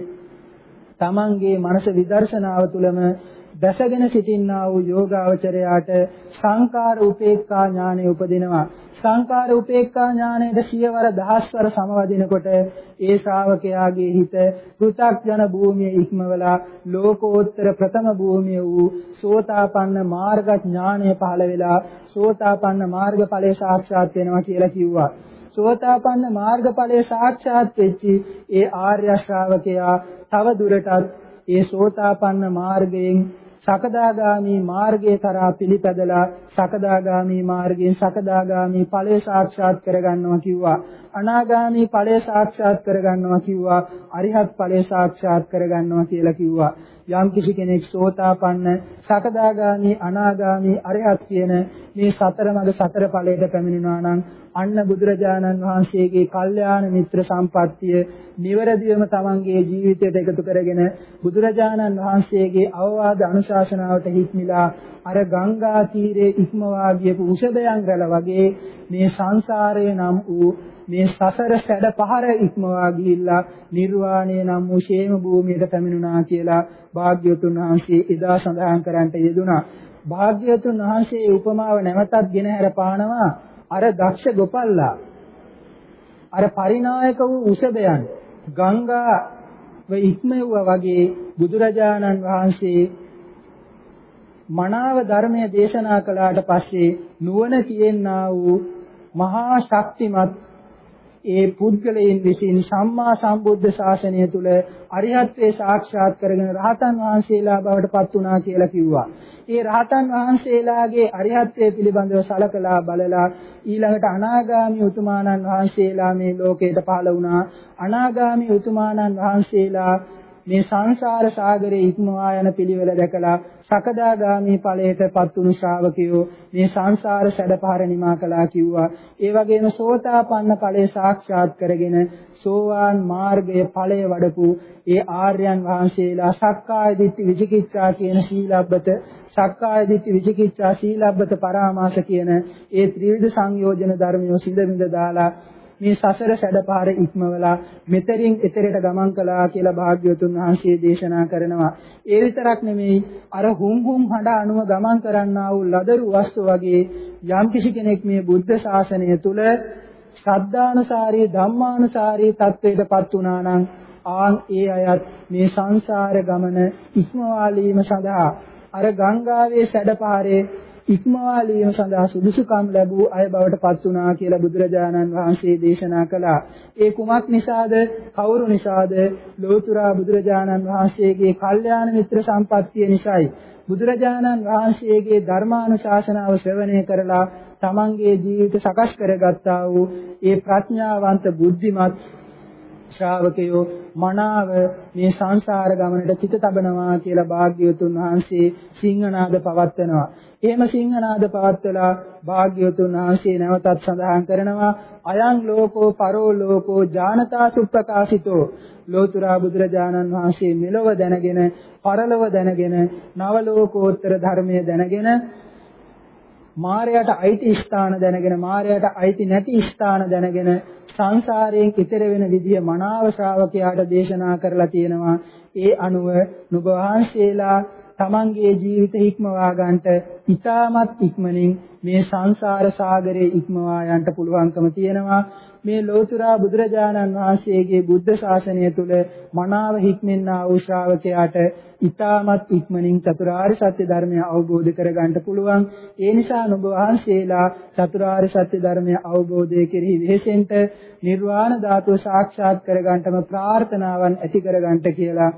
S1: තමන්ගේ මනස විදර්ශනාව තුළම දැසගෙන සිටින්නා වූ යෝගාවචරයාට සංකාර උපේක්ඛා ඥානය උපදිනවා. සංකාර උපේක්ඛා ඥානයට සියවර දහස්වර සමවදිනකොට ඒ ශ්‍රාවකයාගේ හිත පෘථග්ජන භූමිය ඉක්මවලා ලෝකෝත්තර ප්‍රථම භූමිය වූ සෝතාපන්න මාර්ග ඥානය පහළ වෙලා සෝතාපන්න මාර්ගඵලය සාක්ෂාත් වෙනවා කියලා කිව්වා. සෝතාපන්න මාර්ගඵලය සාක්ෂාත් වෙච්චි ඒ ආර්ය ශ්‍රාවකයා තව දුරටත් ඒ සෝතාපන්න මාර්ගයෙන් සකදාගාමි මාර්ගයේ කරා පිළිපැදලා සකදාගාමි මාර්ගයෙන් සකදාගාමි ඵලය සාක්ෂාත් කරගන්නවා කිව්වා. අනාගාමි ඵලය සාක්ෂාත් කරගන්නවා කිව්වා. අරිහත් ඵලය සාක්ෂාත් කරගන්නවා කියලා කිව්වා. යම් කිසි කෙනෙක් සෝතාපන්න සකදාගාමි අනාගාමි අරිහත් කියන මේ සතර මඟ සතර ඵලයට පැමිණෙනවා නම් අන්න බුදුරජාණන් වහන්සේගේ කල්යාණ මිත්‍ර සම්පත්තිය නිවැරදිවම තමන්ගේ ජීවිතයට එකතු කරගෙන බුදුරජාණන් වහන්සේගේ අවවාද අනුශාසනාවට හික්මිලා අර ගංගා තීරයේ ඉක්මවා ගියපු උෂබයන් රැළ වගේ මේ සංසාරයේ නම් වූ මේ සසර සැඩ පහර ඉක්මවා ගිහිල්ලා නිර්වාණය නම් වූ ෂේම භූමියට පැමිණුණා කියලා භාග්‍යවතුන් වහන්සේ එදා සඳහන් කරන්නට යෙදුනා. භාග්‍යවතුන් වහන්සේ උපමාව නැවතත් ගෙන හැර පානවා අර දක්ෂ ගොපල්ලා අර පරිනායක වූ උසබයන් ගංගා ඉක්මෙව්වා වගේ බුදුරජාණන් වහන්සේ මනාව ධර්මයේ දේශනා කළාට පස්සේ නුවණ තියෙනා වූ මහා ශක්තිමත් ඒ පුද්ගලයන් විසින් සම්මා සම්බුද්ධ ශාසනය තුල අරිහත්ත්වේ සාක්ෂාත් කරගෙන රහතන් වහන්සේලා බවට පත් වුණා කියලා කිව්වා. ඒ රහතන් වහන්සේලාගේ අරිහත්ත්වය පිළිබඳව සලකලා බලලා ඊළඟට අනාගාමී උතුමාණන් වහන්සේලා මේ ලෝකයට පහළ වුණා. අනාගාමී උතුමාණන් වහන්සේලා මේ සංසාර සාගරයේ ඉක්මවා යන පිළිවෙල දැකලා සකදාගාමී ඵලයටපත් වුණු ශ්‍රාවකයෝ මේ සංසාර සැඩපහර නිමා කළා කිව්වා. ඒ වගේම සෝතාපන්න ඵලය සාක්ෂාත් කරගෙන සෝවාන් මාර්ගයේ ඵලය වඩපු ඒ ආර්යයන් වහන්සේලා සක්කාය දිට්ඨි විචිකිච්ඡා කියන සීලබ්බත සක්කාය දිට්ඨි විචිකිච්ඡා සීලබ්බත පරාමාස කියන ඒ ත්‍රිවිධ සංයෝජන ධර්මියෝ සිඳ විඳ දාලා මේ සසර සැඩපාර ඉක්මවලා මෙතරින් එතරට ගමන් කළා කියලා භාග්‍යවතුන් වහන්සේ දේශනා කරනවා. ඒ විතරක් නෙමෙයි අර හුම් හුම් හඬ අනුව ගමන් කරන්නා වූ ලදරු වස්තු වගේ යම්කිසි කෙනෙක් මේ බුද්ධ ශාසනය තුල ශ්‍රද්ධානුසාරී ධම්මානුසාරී තත්වයටපත් වුණා නම් ආන් ඒ අයත් මේ සංසාර ගමන ඉක්මවාලීම සඳහා අර ගංගාවේ සැඩපාරේ ඉක්මවාලීම සඳහා සුදුසුකම් ලැබූ අය බවට පත් වුණා කියලා බුදුරජාණන් වහන්සේ දේශනා කළා. ඒ කුමක් නිසාද? කවුරු නිසාද? ලෝතුරා බුදුරජාණන් වහන්සේගේ කල්යාණ මිත්‍ර සම්පත්තිය නිසායි. බුදුරජාණන් වහන්සේගේ ධර්මානුශාසනාව ශ්‍රවණය කරලා තමන්ගේ ජීවිත සකස් කරගත්තා වූ ඒ ප්‍රඥාවන්ත බුද්ධිමත් ශ්‍රාවකයෝ මනාව මේ සංසාර ගමනට තිත තබනවා කියලා භාග්‍යවතුන් වහන්සේ සිංහනාද පවත්වනවා. එහෙම සිංහනාද පවත්වලා භාග්‍යවතුන් වහන්සේ නැවතත් සඳහන් කරනවා අයං ලෝකෝ පරෝ ලෝකෝ ජානතා සුප්‍රකාශිතෝ ලෝතුරා බුදුරජාණන් වහන්සේ මෙලොව දැනගෙන පරලොව දැනගෙන නව ලෝකෝත්තර ධර්මයේ දැනගෙන මායයට අයිති ස්ථාන දැනගෙන මායයට අයිති නැති ස්ථාන දැනගෙන සංසාරයෙන් ඈතර වෙන විදිය මනාව ශ්‍රාවකයාට දේශනා කරලා තියෙනවා. ඒ අනුව නුඹ වහන්සේලා තමන්ගේ ජීවිත ඉක්මවා ගන්නට ඊටමත් ඉක්මනින් මේ සංසාර සාගරේ ඉක්මවා යන්න පුළුවන්කම තියෙනවා. මේ ලෝතුරා බුදුරජාණන් වහන්සේගේ බුද්ධ ශාසනය තුල මනාව හික්මෙන්නා වූ ශ්‍රාවකයාට ඊටමත් ඉක්මනින් චතුරාර්ය සත්‍ය ධර්මය අවබෝධ කරගන්න පුළුවන්. ඒ නිසා නුඹ වහන්සේලා චතුරාර්ය සත්‍ය ධර්මය අවබෝධය කෙරෙහි වෙහෙසෙන්ට නිර්වාණ ධාතුව සාක්ෂාත් කරගන්නටම ප්‍රාර්ථනාවන් ඇති කරගන්නට කියලා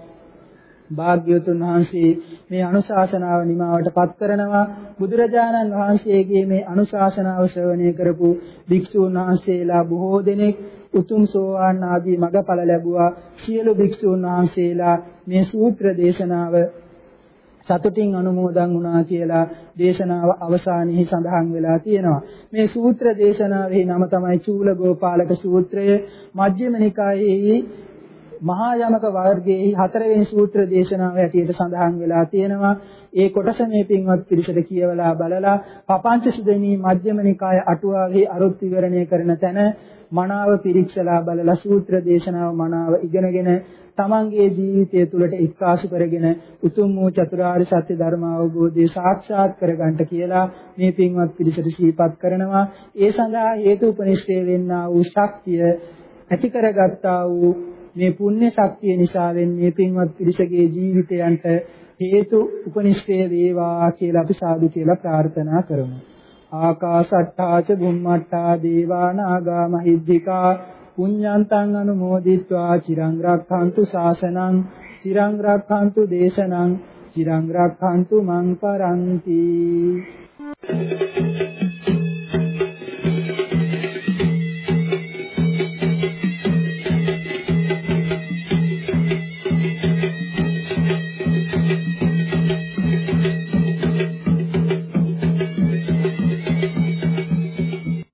S1: භාග්‍යවතුන් වහන්සේ මේ අනුශාසනාව නිමාවට පත් කරනවා බුදුරජාණන් වහන්සේගේ මේ අනුශාසනාව ශ්‍රවණය කරපු භික්ෂූන් වහන්සේලා බොහෝ දෙනෙක් උතුම් සෝවාන් ආදී මඟඵල ලැබුවා සියලු භික්ෂූන් වහන්සේලා මේ සූත්‍ර දේශනාව සතුටින් අනුමෝදන් වුණා කියලා දේශනාව අවසානයේ සඳහන් වෙලා තියෙනවා. මේ සූත්‍ර දේශනාවේ නම තමයි චූලගෝපාලක සූත්‍රය. මජ්ක්‍ධිම නිකායේ මහා යමක වර්ගයේ හතරවෙනි සූත්‍ර දේශනාව ඇටියට සඳහන් වෙලා තියෙනවා. ඒ කොටස මේ පින්වත් පිරිසට කියවලා බලලා පපංච සුදෙනී මජ්ක්‍ධිම නිකාය අටුවාවේ අරුත් විවරණය කරන තැන මනාව පිරික්සලා බලලා සූත්‍ර දේශනාව මනාව ඉගෙනගෙන තමන්ගේ ජීවිතය තුළට එක්කාසු කරගෙන උතුම් වූ චතුරාර්ය සත්‍ය ධර්ම අවබෝධය සාක්ෂාත් කරගන්නට කියලා මේ පින්වත් පිරිසට සිහිපත් කරනවා. ඒ සඳහා හේතු උපනිෂ්ඨේ වෙන්නා වූ ශක්තිය ඇති කරගත්තා වූ මේ පුණ්‍ය ශක්තිය නිසාවෙන් මේ පින්වත් පිරිසගේ ජීවිතයන්ට හේතු උපනිෂ්ඨය වේවා කියලා අපි සාදු කියලා ප්‍රාර්ථනා කරමු. ආකාසට්ටා ච බුම්මට්ටා දේවා නාග මහිද්దికා පුඤ්ඤන්තං අනුමෝදිත්වා චිරං රක්ඛන්තු ශාසනං චිරං රක්ඛන්තු දේශනං චිරං රක්ඛන්තු මං පරන්ති Thank you.